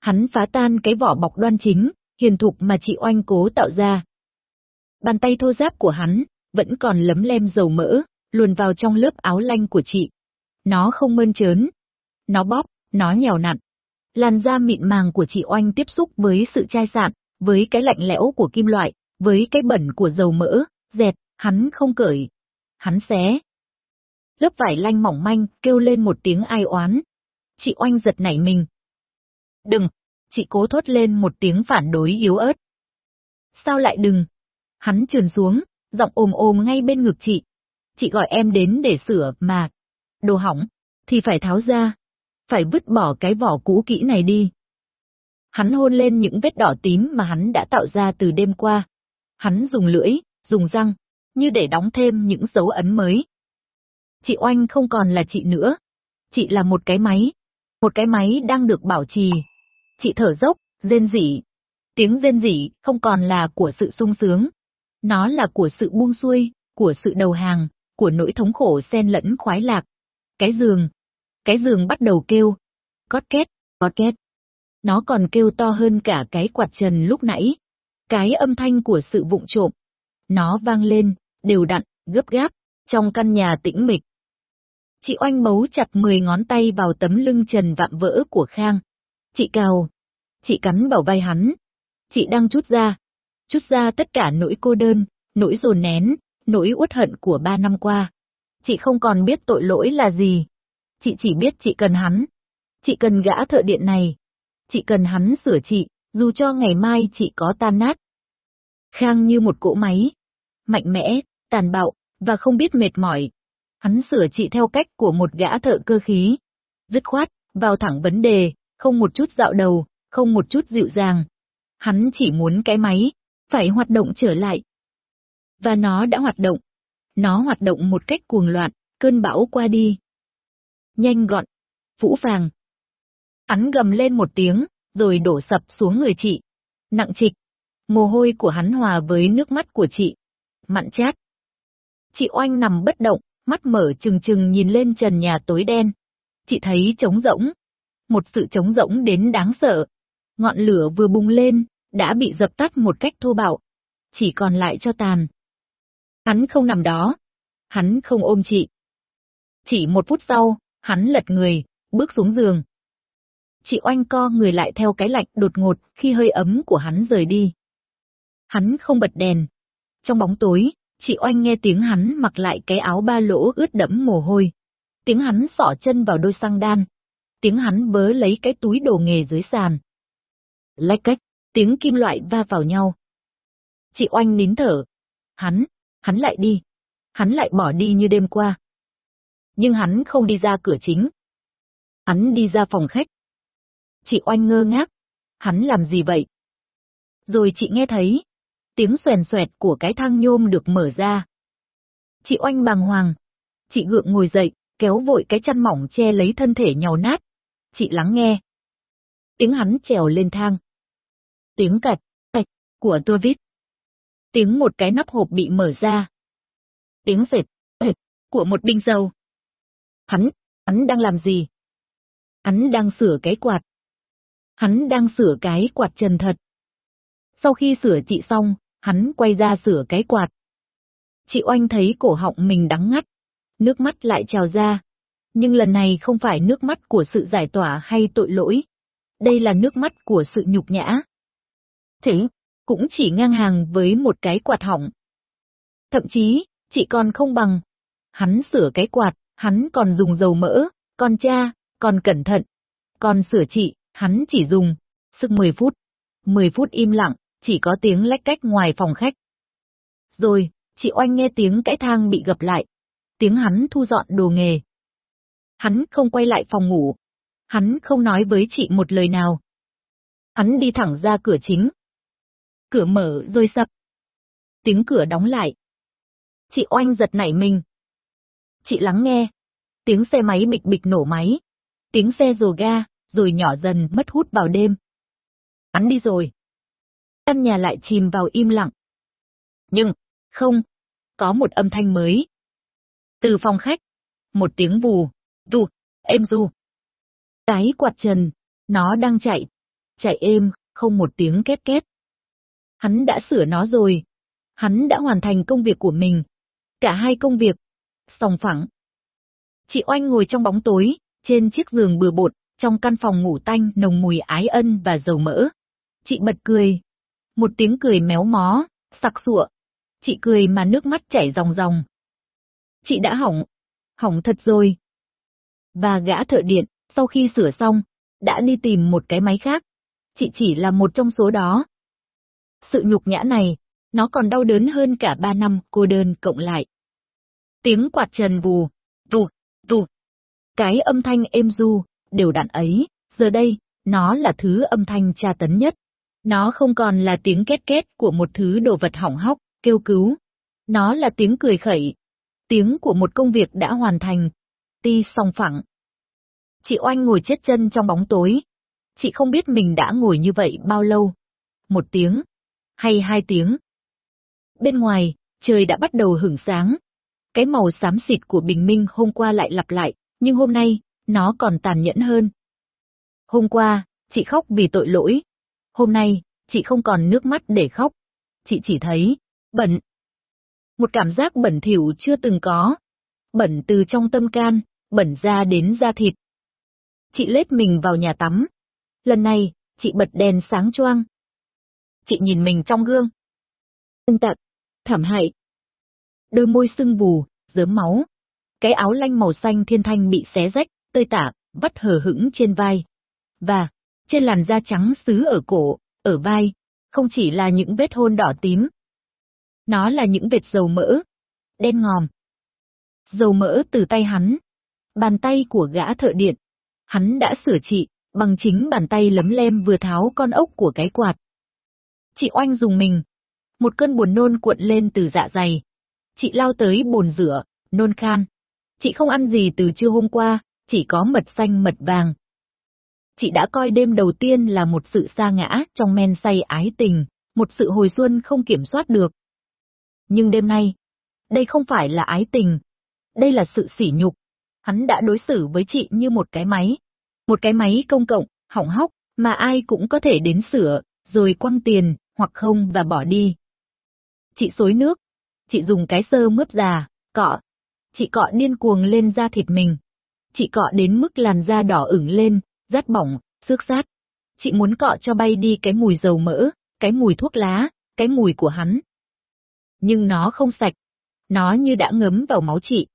Hắn phá tan cái vỏ bọc đoan chính, hiền thục mà chị oanh cố tạo ra. Bàn tay thô giáp của hắn, vẫn còn lấm lem dầu mỡ, luồn vào trong lớp áo lanh của chị. Nó không mơn trớn. Nó bóp, nó nhèo nặn. Làn da mịn màng của chị Oanh tiếp xúc với sự chai sạn, với cái lạnh lẽo của kim loại, với cái bẩn của dầu mỡ, dẹt, hắn không cởi. Hắn xé. Lớp vải lanh mỏng manh kêu lên một tiếng ai oán. Chị Oanh giật nảy mình. Đừng! Chị cố thốt lên một tiếng phản đối yếu ớt. Sao lại đừng? Hắn trườn xuống, giọng ồm ồm ngay bên ngực chị. Chị gọi em đến để sửa mà. Đồ hỏng, thì phải tháo ra. Phải vứt bỏ cái vỏ cũ kỹ này đi. Hắn hôn lên những vết đỏ tím mà hắn đã tạo ra từ đêm qua. Hắn dùng lưỡi, dùng răng, như để đóng thêm những dấu ấn mới. Chị Oanh không còn là chị nữa. Chị là một cái máy. Một cái máy đang được bảo trì. Chị thở dốc, rên rỉ. Tiếng rên rỉ không còn là của sự sung sướng. Nó là của sự buông xuôi, của sự đầu hàng, của nỗi thống khổ xen lẫn khoái lạc. Cái giường. Cái giường bắt đầu kêu. Cót két, cót két. Nó còn kêu to hơn cả cái quạt trần lúc nãy. Cái âm thanh của sự vụng trộm. Nó vang lên, đều đặn, gấp gáp, trong căn nhà tĩnh mịch. Chị oanh bấu chặt 10 ngón tay vào tấm lưng trần vạm vỡ của Khang. Chị cào. Chị cắn vào vai hắn. Chị đang chút ra. Chút ra tất cả nỗi cô đơn, nỗi dồn nén, nỗi uất hận của ba năm qua. Chị không còn biết tội lỗi là gì. Chị chỉ biết chị cần hắn. Chị cần gã thợ điện này. Chị cần hắn sửa chị, dù cho ngày mai chị có tan nát. Khang như một cỗ máy. Mạnh mẽ, tàn bạo, và không biết mệt mỏi. Hắn sửa chị theo cách của một gã thợ cơ khí. Dứt khoát, vào thẳng vấn đề, không một chút dạo đầu, không một chút dịu dàng. Hắn chỉ muốn cái máy, phải hoạt động trở lại. Và nó đã hoạt động. Nó hoạt động một cách cuồng loạn, cơn bão qua đi. Nhanh gọn, vũ vàng. Hắn gầm lên một tiếng, rồi đổ sập xuống người chị. Nặng trịch. Mồ hôi của hắn hòa với nước mắt của chị. Mặn chát. Chị oanh nằm bất động, mắt mở trừng trừng nhìn lên trần nhà tối đen. Chị thấy trống rỗng. Một sự trống rỗng đến đáng sợ. Ngọn lửa vừa bùng lên, đã bị dập tắt một cách thô bạo. Chỉ còn lại cho tàn. Hắn không nằm đó. Hắn không ôm chị. Chỉ một phút sau, hắn lật người, bước xuống giường. Chị oanh co người lại theo cái lạnh đột ngột khi hơi ấm của hắn rời đi. Hắn không bật đèn. Trong bóng tối, chị oanh nghe tiếng hắn mặc lại cái áo ba lỗ ướt đẫm mồ hôi. Tiếng hắn sỏ chân vào đôi xăng đan. Tiếng hắn bớ lấy cái túi đồ nghề dưới sàn. Lách cách, tiếng kim loại va vào nhau. Chị oanh nín thở. Hắn, hắn lại đi. Hắn lại bỏ đi như đêm qua. Nhưng hắn không đi ra cửa chính. Hắn đi ra phòng khách. Chị oanh ngơ ngác. Hắn làm gì vậy? Rồi chị nghe thấy, tiếng xoèn xoẹt của cái thang nhôm được mở ra. Chị oanh bàng hoàng. Chị gượng ngồi dậy, kéo vội cái chăn mỏng che lấy thân thể nhàu nát. Chị lắng nghe. Tiếng hắn trèo lên thang. Tiếng cạch, cạch, của tua vít. Tiếng một cái nắp hộp bị mở ra. Tiếng phệt, phệt, của một binh dầu. Hắn, hắn đang làm gì? Hắn đang sửa cái quạt. Hắn đang sửa cái quạt trần thật. Sau khi sửa chị xong, hắn quay ra sửa cái quạt. Chị Oanh thấy cổ họng mình đắng ngắt, nước mắt lại trào ra. Nhưng lần này không phải nước mắt của sự giải tỏa hay tội lỗi. Đây là nước mắt của sự nhục nhã. Thế, cũng chỉ ngang hàng với một cái quạt hỏng. Thậm chí, chị còn không bằng. Hắn sửa cái quạt, hắn còn dùng dầu mỡ, còn cha, còn cẩn thận. Còn sửa chị, hắn chỉ dùng, sức 10 phút. 10 phút im lặng, chỉ có tiếng lách cách ngoài phòng khách. Rồi, chị Oanh nghe tiếng cãi thang bị gập lại, tiếng hắn thu dọn đồ nghề. Hắn không quay lại phòng ngủ, hắn không nói với chị một lời nào. Hắn đi thẳng ra cửa chính. Cửa mở rồi sập. Tiếng cửa đóng lại. Chị Oanh giật nảy mình. Chị lắng nghe. Tiếng xe máy bịch bịch nổ máy. Tiếng xe rồ ga, rồi nhỏ dần mất hút vào đêm. Hắn đi rồi căn nhà lại chìm vào im lặng. Nhưng, không, có một âm thanh mới. Từ phòng khách, một tiếng vù, vù, êm du. Cái quạt trần, nó đang chạy, chạy êm, không một tiếng két két. Hắn đã sửa nó rồi, hắn đã hoàn thành công việc của mình, cả hai công việc, Sòng phẳng. Chị Oanh ngồi trong bóng tối, trên chiếc giường bừa bột, trong căn phòng ngủ tanh nồng mùi ái ân và dầu mỡ. Chị bật cười, một tiếng cười méo mó, sặc sụa. Chị cười mà nước mắt chảy ròng ròng. Chị đã hỏng, hỏng thật rồi. Và gã thợ điện, sau khi sửa xong, đã đi tìm một cái máy khác. Chị chỉ là một trong số đó. Sự nhục nhã này, nó còn đau đớn hơn cả ba năm cô đơn cộng lại. Tiếng quạt trần vù, vù, vù. Cái âm thanh êm du, đều đặn ấy, giờ đây, nó là thứ âm thanh tra tấn nhất. Nó không còn là tiếng két két của một thứ đồ vật hỏng hóc, kêu cứu. Nó là tiếng cười khẩy, tiếng của một công việc đã hoàn thành, ti song phẳng. Chị Oanh ngồi chết chân trong bóng tối. Chị không biết mình đã ngồi như vậy bao lâu. một tiếng, hay hai tiếng. Bên ngoài, trời đã bắt đầu hửng sáng. Cái màu xám xịt của bình minh hôm qua lại lặp lại, nhưng hôm nay, nó còn tàn nhẫn hơn. Hôm qua, chị khóc vì tội lỗi. Hôm nay, chị không còn nước mắt để khóc. Chị chỉ thấy, bẩn. Một cảm giác bẩn thỉu chưa từng có. Bẩn từ trong tâm can, bẩn ra đến da thịt. Chị lết mình vào nhà tắm. Lần này, chị bật đèn sáng choang. Chị nhìn mình trong gương. Ân tạc, thảm hại. Đôi môi sưng vù, dớm máu. Cái áo lanh màu xanh thiên thanh bị xé rách, tơi tả, vắt hờ hững trên vai. Và, trên làn da trắng xứ ở cổ, ở vai, không chỉ là những vết hôn đỏ tím. Nó là những vệt dầu mỡ, đen ngòm. Dầu mỡ từ tay hắn, bàn tay của gã thợ điện. Hắn đã sửa trị, bằng chính bàn tay lấm lem vừa tháo con ốc của cái quạt. Chị oanh dùng mình. Một cơn buồn nôn cuộn lên từ dạ dày. Chị lao tới bồn rửa, nôn khan. Chị không ăn gì từ trưa hôm qua, chỉ có mật xanh mật vàng. Chị đã coi đêm đầu tiên là một sự sa ngã trong men say ái tình, một sự hồi xuân không kiểm soát được. Nhưng đêm nay, đây không phải là ái tình, đây là sự sỉ nhục. Hắn đã đối xử với chị như một cái máy, một cái máy công cộng, hỏng hóc, mà ai cũng có thể đến sửa, rồi quăng tiền, hoặc không và bỏ đi. Chị xối nước, chị dùng cái sơ mướp già, cọ, chị cọ điên cuồng lên da thịt mình. Chị cọ đến mức làn da đỏ ửng lên, rát bỏng, xước sát. Chị muốn cọ cho bay đi cái mùi dầu mỡ, cái mùi thuốc lá, cái mùi của hắn. Nhưng nó không sạch, nó như đã ngấm vào máu chị.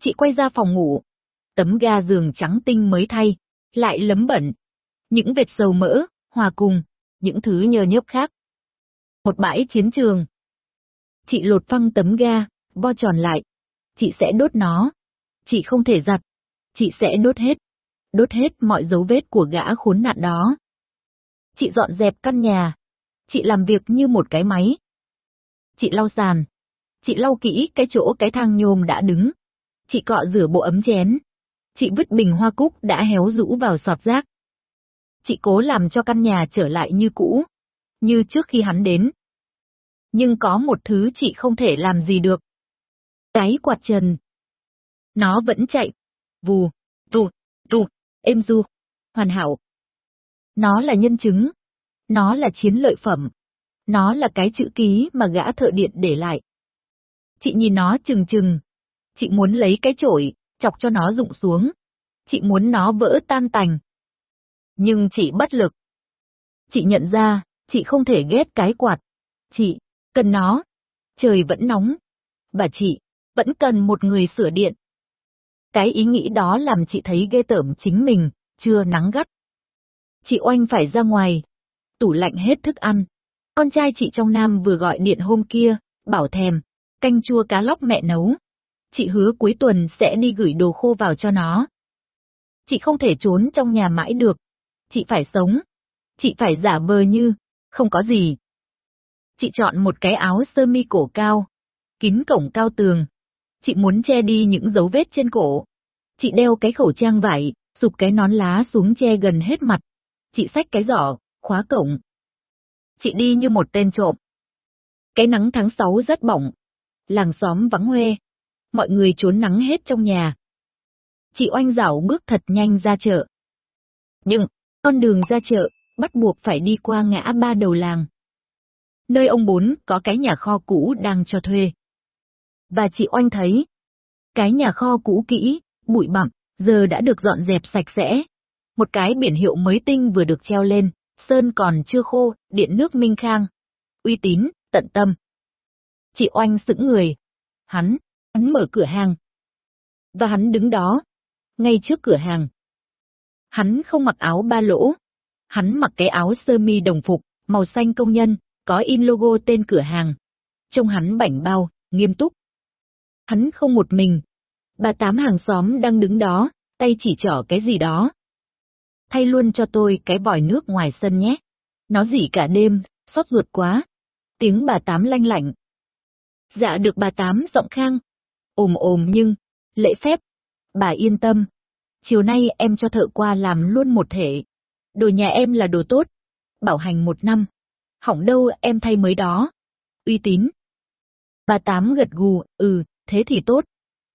Chị quay ra phòng ngủ, tấm ga giường trắng tinh mới thay, lại lấm bẩn. Những vệt dầu mỡ, hòa cùng, những thứ nhơ nhớp khác. Một bãi chiến trường. Chị lột phăng tấm ga, vo tròn lại. Chị sẽ đốt nó. Chị không thể giặt. Chị sẽ đốt hết. Đốt hết mọi dấu vết của gã khốn nạn đó. Chị dọn dẹp căn nhà. Chị làm việc như một cái máy. Chị lau sàn. Chị lau kỹ cái chỗ cái thang nhôm đã đứng. Chị cọ rửa bộ ấm chén. Chị vứt bình hoa cúc đã héo rũ vào sọt rác. Chị cố làm cho căn nhà trở lại như cũ, như trước khi hắn đến. Nhưng có một thứ chị không thể làm gì được. Cái quạt trần. Nó vẫn chạy. Vù, vù, vù, êm du, hoàn hảo. Nó là nhân chứng. Nó là chiến lợi phẩm. Nó là cái chữ ký mà gã thợ điện để lại. Chị nhìn nó chừng chừng. Chị muốn lấy cái chổi, chọc cho nó rụng xuống. Chị muốn nó vỡ tan tành. Nhưng chị bất lực. Chị nhận ra, chị không thể ghét cái quạt. Chị, cần nó. Trời vẫn nóng. Và chị, vẫn cần một người sửa điện. Cái ý nghĩ đó làm chị thấy ghê tởm chính mình, chưa nắng gắt. Chị oanh phải ra ngoài. Tủ lạnh hết thức ăn. Con trai chị trong Nam vừa gọi điện hôm kia, bảo thèm, canh chua cá lóc mẹ nấu chị hứa cuối tuần sẽ đi gửi đồ khô vào cho nó. Chị không thể trốn trong nhà mãi được. Chị phải sống. Chị phải giả vờ như, không có gì. Chị chọn một cái áo sơ mi cổ cao, kín cổng cao tường. Chị muốn che đi những dấu vết trên cổ. Chị đeo cái khẩu trang vải, sụp cái nón lá xuống che gần hết mặt. Chị xách cái giỏ, khóa cổng. Chị đi như một tên trộm. Cái nắng tháng 6 rất bỏng. Làng xóm vắng hoe, mọi người trốn nắng hết trong nhà. Chị oanh rảo bước thật nhanh ra chợ. Nhưng, con đường ra chợ, bắt buộc phải đi qua ngã ba đầu làng. Nơi ông bốn có cái nhà kho cũ đang cho thuê. Và chị oanh thấy, cái nhà kho cũ kỹ, bụi bặm, giờ đã được dọn dẹp sạch sẽ. Một cái biển hiệu mới tinh vừa được treo lên, sơn còn chưa khô, điện nước minh khang. Uy tín, tận tâm. Chị oanh sững người. Hắn, Hắn mở cửa hàng. Và hắn đứng đó, ngay trước cửa hàng. Hắn không mặc áo ba lỗ. Hắn mặc cái áo sơ mi đồng phục, màu xanh công nhân, có in logo tên cửa hàng. Trông hắn bảnh bao, nghiêm túc. Hắn không một mình. Bà tám hàng xóm đang đứng đó, tay chỉ trỏ cái gì đó. Thay luôn cho tôi cái vòi nước ngoài sân nhé. Nó dỉ cả đêm, xót ruột quá. Tiếng bà tám lanh lạnh. Dạ được bà tám giọng khang, ồm ồm nhưng, lễ phép, bà yên tâm. Chiều nay em cho thợ qua làm luôn một thể. Đồ nhà em là đồ tốt, bảo hành một năm, Hỏng đâu em thay mới đó. Uy tín. Bà Tám gật gù, ừ, thế thì tốt.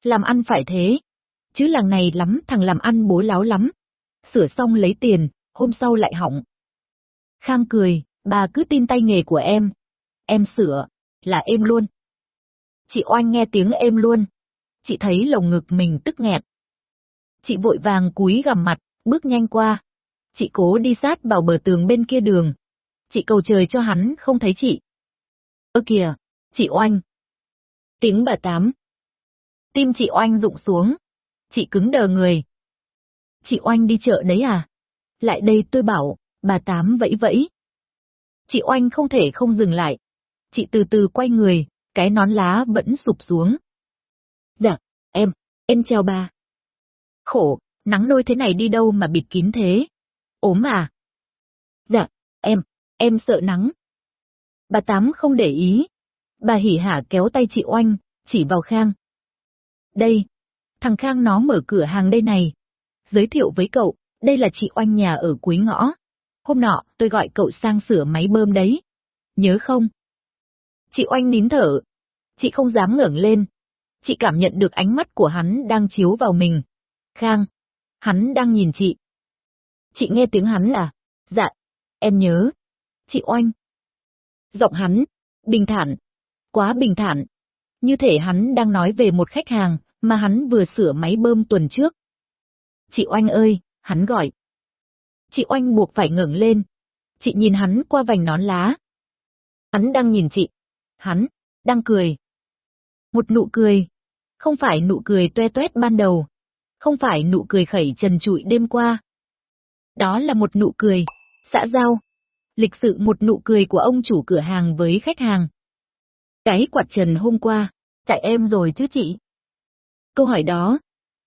Làm ăn phải thế. Chứ làng này lắm thằng làm ăn bố láo lắm. Sửa xong lấy tiền, hôm sau lại hỏng. Khang cười, bà cứ tin tay nghề của em. Em sửa, là em luôn. Chị Oanh nghe tiếng em luôn. Chị thấy lồng ngực mình tức nghẹt. Chị vội vàng cúi gằm mặt, bước nhanh qua. Chị cố đi sát vào bờ tường bên kia đường. Chị cầu trời cho hắn không thấy chị. Ơ kìa, chị Oanh. Tiếng bà Tám. Tim chị Oanh rụng xuống. Chị cứng đờ người. Chị Oanh đi chợ đấy à? Lại đây tôi bảo, bà Tám vẫy vẫy. Chị Oanh không thể không dừng lại. Chị từ từ quay người, cái nón lá vẫn sụp xuống. Dạ, em, em chào bà. Khổ, nắng nôi thế này đi đâu mà bịt kín thế? Ốm à? Dạ, em, em sợ nắng. Bà Tám không để ý. Bà hỉ hả kéo tay chị Oanh, chỉ vào Khang. Đây, thằng Khang nó mở cửa hàng đây này. Giới thiệu với cậu, đây là chị Oanh nhà ở cuối ngõ. Hôm nọ, tôi gọi cậu sang sửa máy bơm đấy. Nhớ không? Chị Oanh nín thở. Chị không dám ngẩng lên. Chị cảm nhận được ánh mắt của hắn đang chiếu vào mình. Khang. Hắn đang nhìn chị. Chị nghe tiếng hắn là, dạ, em nhớ. Chị Oanh. Giọng hắn, bình thản. Quá bình thản. Như thể hắn đang nói về một khách hàng mà hắn vừa sửa máy bơm tuần trước. Chị Oanh ơi, hắn gọi. Chị Oanh buộc phải ngẩng lên. Chị nhìn hắn qua vành nón lá. Hắn đang nhìn chị. Hắn, đang cười. Một nụ cười. Không phải nụ cười toe toét ban đầu. Không phải nụ cười khẩy trần trụi đêm qua. Đó là một nụ cười, xã giao. Lịch sự một nụ cười của ông chủ cửa hàng với khách hàng. Cái quạt trần hôm qua, chạy em rồi chứ chị? Câu hỏi đó,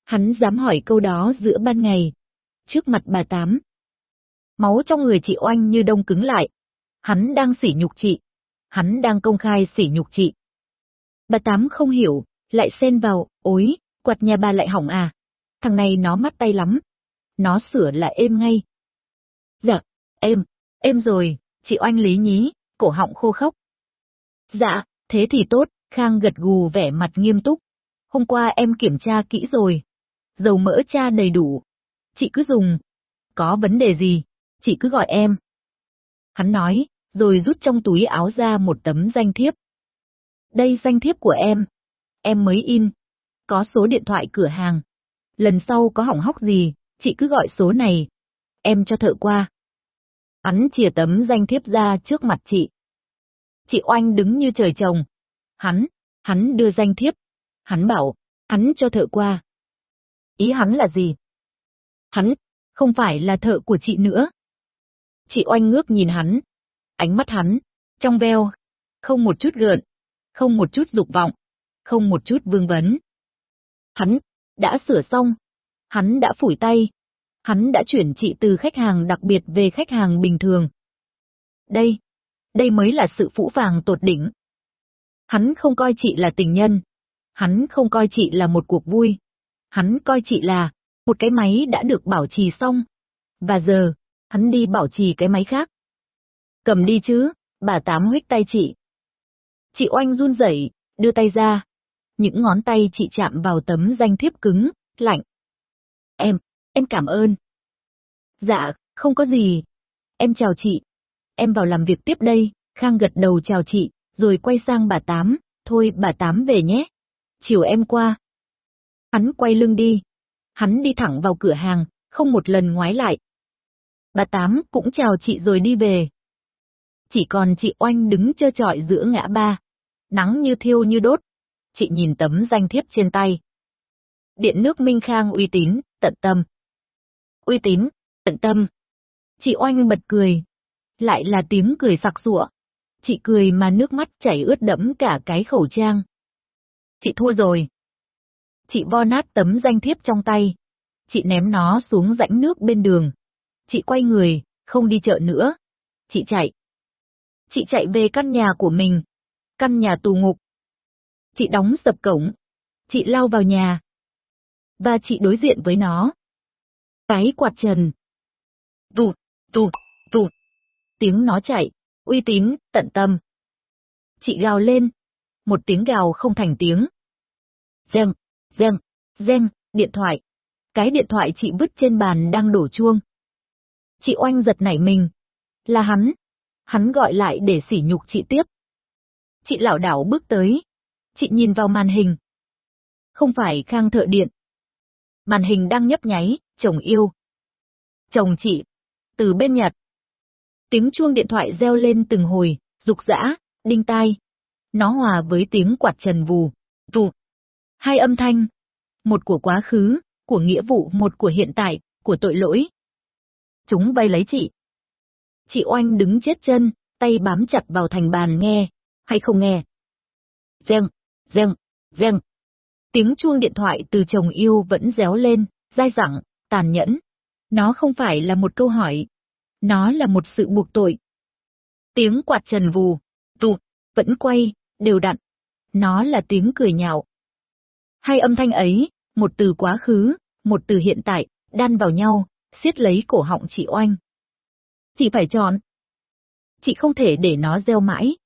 hắn dám hỏi câu đó giữa ban ngày, trước mặt bà Tám. Máu trong người chị Oanh như đông cứng lại. Hắn đang sỉ nhục chị. Hắn đang công khai sỉ nhục chị. Bà Tám không hiểu, lại xen vào, ối, quạt nhà bà lại hỏng à. Thằng này nó mắt tay lắm. Nó sửa là êm ngay. Dạ, êm, êm rồi, chị Oanh lý nhí, cổ họng khô khốc. Dạ, thế thì tốt, Khang gật gù vẻ mặt nghiêm túc. Hôm qua em kiểm tra kỹ rồi. Dầu mỡ cha đầy đủ. Chị cứ dùng. Có vấn đề gì, chị cứ gọi em. Hắn nói, rồi rút trong túi áo ra một tấm danh thiếp. Đây danh thiếp của em. Em mới in. Có số điện thoại cửa hàng. Lần sau có hỏng hóc gì, chị cứ gọi số này. Em cho thợ qua. Hắn chìa tấm danh thiếp ra trước mặt chị. Chị Oanh đứng như trời trồng. Hắn, hắn đưa danh thiếp. Hắn bảo, hắn cho thợ qua. Ý hắn là gì? Hắn, không phải là thợ của chị nữa. Chị Oanh ngước nhìn hắn. Ánh mắt hắn, trong veo, không một chút gợn, không một chút dục vọng, không một chút vương vấn. Hắn, đã sửa xong. Hắn đã phủi tay. Hắn đã chuyển chị từ khách hàng đặc biệt về khách hàng bình thường. Đây, đây mới là sự phũ phàng tột đỉnh. Hắn không coi chị là tình nhân. Hắn không coi chị là một cuộc vui. Hắn coi chị là một cái máy đã được bảo trì xong. Và giờ, hắn đi bảo trì cái máy khác. Cầm đi chứ, bà Tám huyết tay chị. Chị Oanh run rẩy, đưa tay ra. Những ngón tay chị chạm vào tấm danh thiếp cứng, lạnh. Em, em cảm ơn. Dạ, không có gì. Em chào chị. Em vào làm việc tiếp đây, Khang gật đầu chào chị, rồi quay sang bà Tám, thôi bà Tám về nhé. Chiều em qua. Hắn quay lưng đi. Hắn đi thẳng vào cửa hàng, không một lần ngoái lại. Bà Tám cũng chào chị rồi đi về. Chỉ còn chị Oanh đứng trơ trọi giữa ngã ba. Nắng như thiêu như đốt. Chị nhìn tấm danh thiếp trên tay. Điện nước Minh Khang uy tín, tận tâm. Uy tín, tận tâm. Chị Oanh bật cười. Lại là tiếng cười sặc sụa. Chị cười mà nước mắt chảy ướt đẫm cả cái khẩu trang. Chị thua rồi. Chị vo nát tấm danh thiếp trong tay. Chị ném nó xuống rãnh nước bên đường. Chị quay người, không đi chợ nữa. Chị chạy. Chị chạy về căn nhà của mình. Căn nhà tù ngục. Chị đóng sập cổng. Chị lao vào nhà. Và chị đối diện với nó. Cái quạt trần. Tụt, tụt, tụt. Tiếng nó chạy, uy tín, tận tâm. Chị gào lên, một tiếng gào không thành tiếng. Reng, reng, reng, điện thoại. Cái điện thoại chị vứt trên bàn đang đổ chuông. Chị oanh giật nảy mình. Là hắn. Hắn gọi lại để sỉ nhục chị tiếp. Chị lảo đảo bước tới. Chị nhìn vào màn hình. Không phải khang thợ điện. Màn hình đang nhấp nháy, chồng yêu. Chồng chị. Từ bên Nhật. Tiếng chuông điện thoại reo lên từng hồi, rục rã, đinh tai. Nó hòa với tiếng quạt trần vù, vù. Hai âm thanh. Một của quá khứ, của nghĩa vụ, một của hiện tại, của tội lỗi. Chúng bay lấy chị. Chị oanh đứng chết chân, tay bám chặt vào thành bàn nghe, hay không nghe. Reng, reng, reng. Tiếng chuông điện thoại từ chồng yêu vẫn réo lên, dai dẳng, tàn nhẫn. Nó không phải là một câu hỏi. Nó là một sự buộc tội. Tiếng quạt trần vù, vù, vẫn quay, đều đặn. Nó là tiếng cười nhạo. Hai âm thanh ấy, một từ quá khứ, một từ hiện tại, đan vào nhau, siết lấy cổ họng chị Oanh. Chị phải chọn. Chị không thể để nó gieo mãi.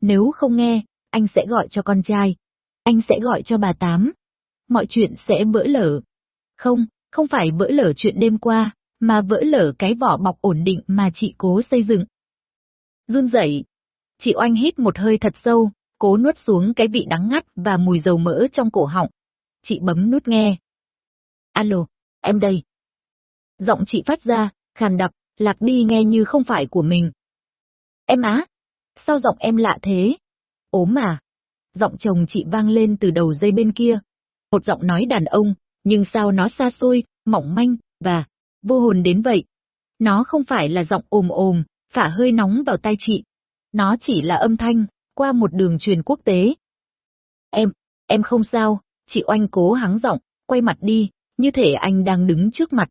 Nếu không nghe, anh sẽ gọi cho con trai. Anh sẽ gọi cho bà Tám. Mọi chuyện sẽ vỡ lở. Không, không phải vỡ lở chuyện đêm qua, mà vỡ lở cái vỏ bọc ổn định mà chị cố xây dựng. Run rẩy, chị Oanh hít một hơi thật sâu, cố nuốt xuống cái vị đắng ngắt và mùi dầu mỡ trong cổ họng. Chị bấm nút nghe. Alo, em đây. Giọng chị phát ra, khàn đặc, lạc đi nghe như không phải của mình. Em á? Sao giọng em lạ thế? Ốm mà. Giọng chồng chị vang lên từ đầu dây bên kia. Một giọng nói đàn ông, nhưng sao nó xa xôi, mỏng manh, và vô hồn đến vậy. Nó không phải là giọng ồm ồm, phả hơi nóng vào tai chị. Nó chỉ là âm thanh, qua một đường truyền quốc tế. Em, em không sao, chị oanh cố hắng giọng, quay mặt đi, như thể anh đang đứng trước mặt.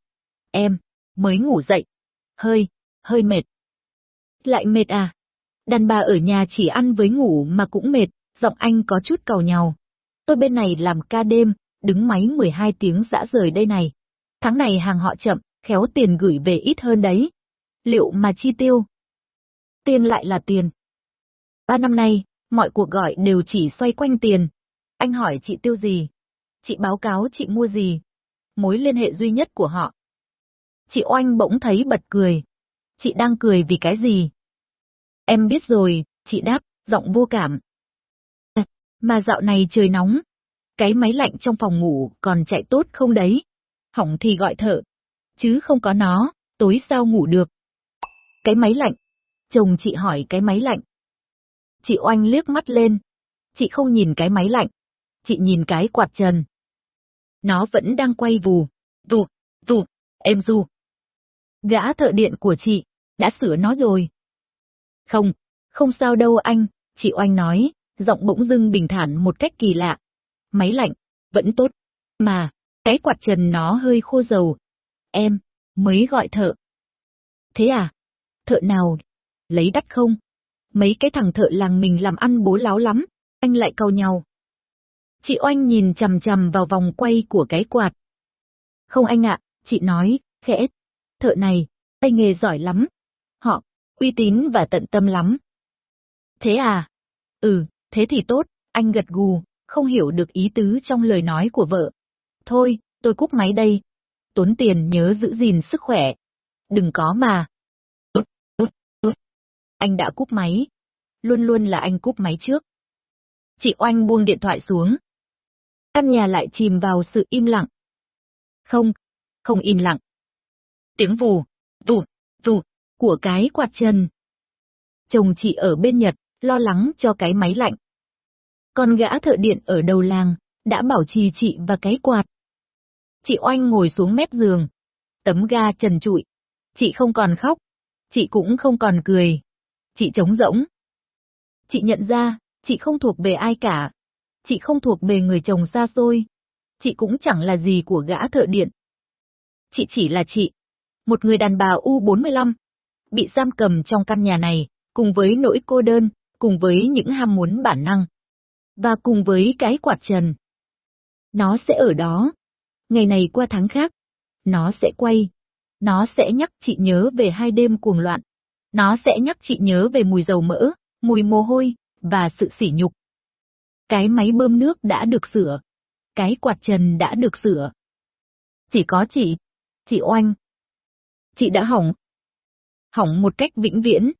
Em, mới ngủ dậy. Hơi, hơi mệt. Lại mệt à? Đàn bà ở nhà chỉ ăn với ngủ mà cũng mệt, giọng anh có chút cầu nhau. Tôi bên này làm ca đêm, đứng máy 12 tiếng dã rời đây này. Tháng này hàng họ chậm, khéo tiền gửi về ít hơn đấy. Liệu mà chi tiêu? Tiền lại là tiền. Ba năm nay, mọi cuộc gọi đều chỉ xoay quanh tiền. Anh hỏi chị tiêu gì? Chị báo cáo chị mua gì? Mối liên hệ duy nhất của họ. Chị Oanh bỗng thấy bật cười. Chị đang cười vì cái gì? Em biết rồi, chị đáp, giọng vô cảm. Mà dạo này trời nóng. Cái máy lạnh trong phòng ngủ còn chạy tốt không đấy? Hỏng thì gọi thợ. Chứ không có nó, tối sao ngủ được? Cái máy lạnh. Chồng chị hỏi cái máy lạnh. Chị oanh liếc mắt lên. Chị không nhìn cái máy lạnh. Chị nhìn cái quạt trần. Nó vẫn đang quay vù, vù, vù, em du. Gã thợ điện của chị, đã sửa nó rồi. Không, không sao đâu anh, chị oanh nói, giọng bỗng dưng bình thản một cách kỳ lạ. Máy lạnh, vẫn tốt. Mà, cái quạt trần nó hơi khô dầu. Em, mới gọi thợ. Thế à? Thợ nào? Lấy đắt không? Mấy cái thằng thợ làng mình làm ăn bố láo lắm, anh lại cầu nhau. Chị Oanh nhìn chầm chầm vào vòng quay của cái quạt. Không anh ạ, chị nói, khẽ. Thợ này, tay nghề giỏi lắm. Họ, uy tín và tận tâm lắm. Thế à? Ừ, thế thì tốt, anh gật gù, không hiểu được ý tứ trong lời nói của vợ. Thôi, tôi cúp máy đây. Tốn tiền nhớ giữ gìn sức khỏe. Đừng có mà. Anh đã cúp máy. Luôn luôn là anh cúp máy trước. Chị Oanh buông điện thoại xuống. Căn nhà lại chìm vào sự im lặng. Không, không im lặng. Tiếng vù, vù, vù, của cái quạt chân. Chồng chị ở bên Nhật, lo lắng cho cái máy lạnh. Còn gã thợ điện ở đầu làng, đã bảo trì chị và cái quạt. Chị Oanh ngồi xuống mép giường. Tấm ga trần trụi. Chị không còn khóc. Chị cũng không còn cười. Chị trống rỗng. Chị nhận ra, chị không thuộc về ai cả. Chị không thuộc về người chồng xa xôi. Chị cũng chẳng là gì của gã thợ điện. Chị chỉ là chị. Một người đàn bà U45. Bị giam cầm trong căn nhà này, cùng với nỗi cô đơn, cùng với những ham muốn bản năng. Và cùng với cái quạt trần. Nó sẽ ở đó. Ngày này qua tháng khác. Nó sẽ quay. Nó sẽ nhắc chị nhớ về hai đêm cuồng loạn. Nó sẽ nhắc chị nhớ về mùi dầu mỡ, mùi mồ hôi, và sự sỉ nhục. Cái máy bơm nước đã được sửa. Cái quạt trần đã được sửa. Chỉ có chị, chị Oanh. Chị đã hỏng. Hỏng một cách vĩnh viễn.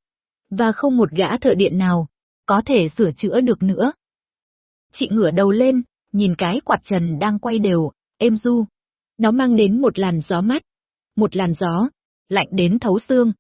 Và không một gã thợ điện nào, có thể sửa chữa được nữa. Chị ngửa đầu lên, nhìn cái quạt trần đang quay đều, êm du. Nó mang đến một làn gió mát. Một làn gió, lạnh đến thấu xương.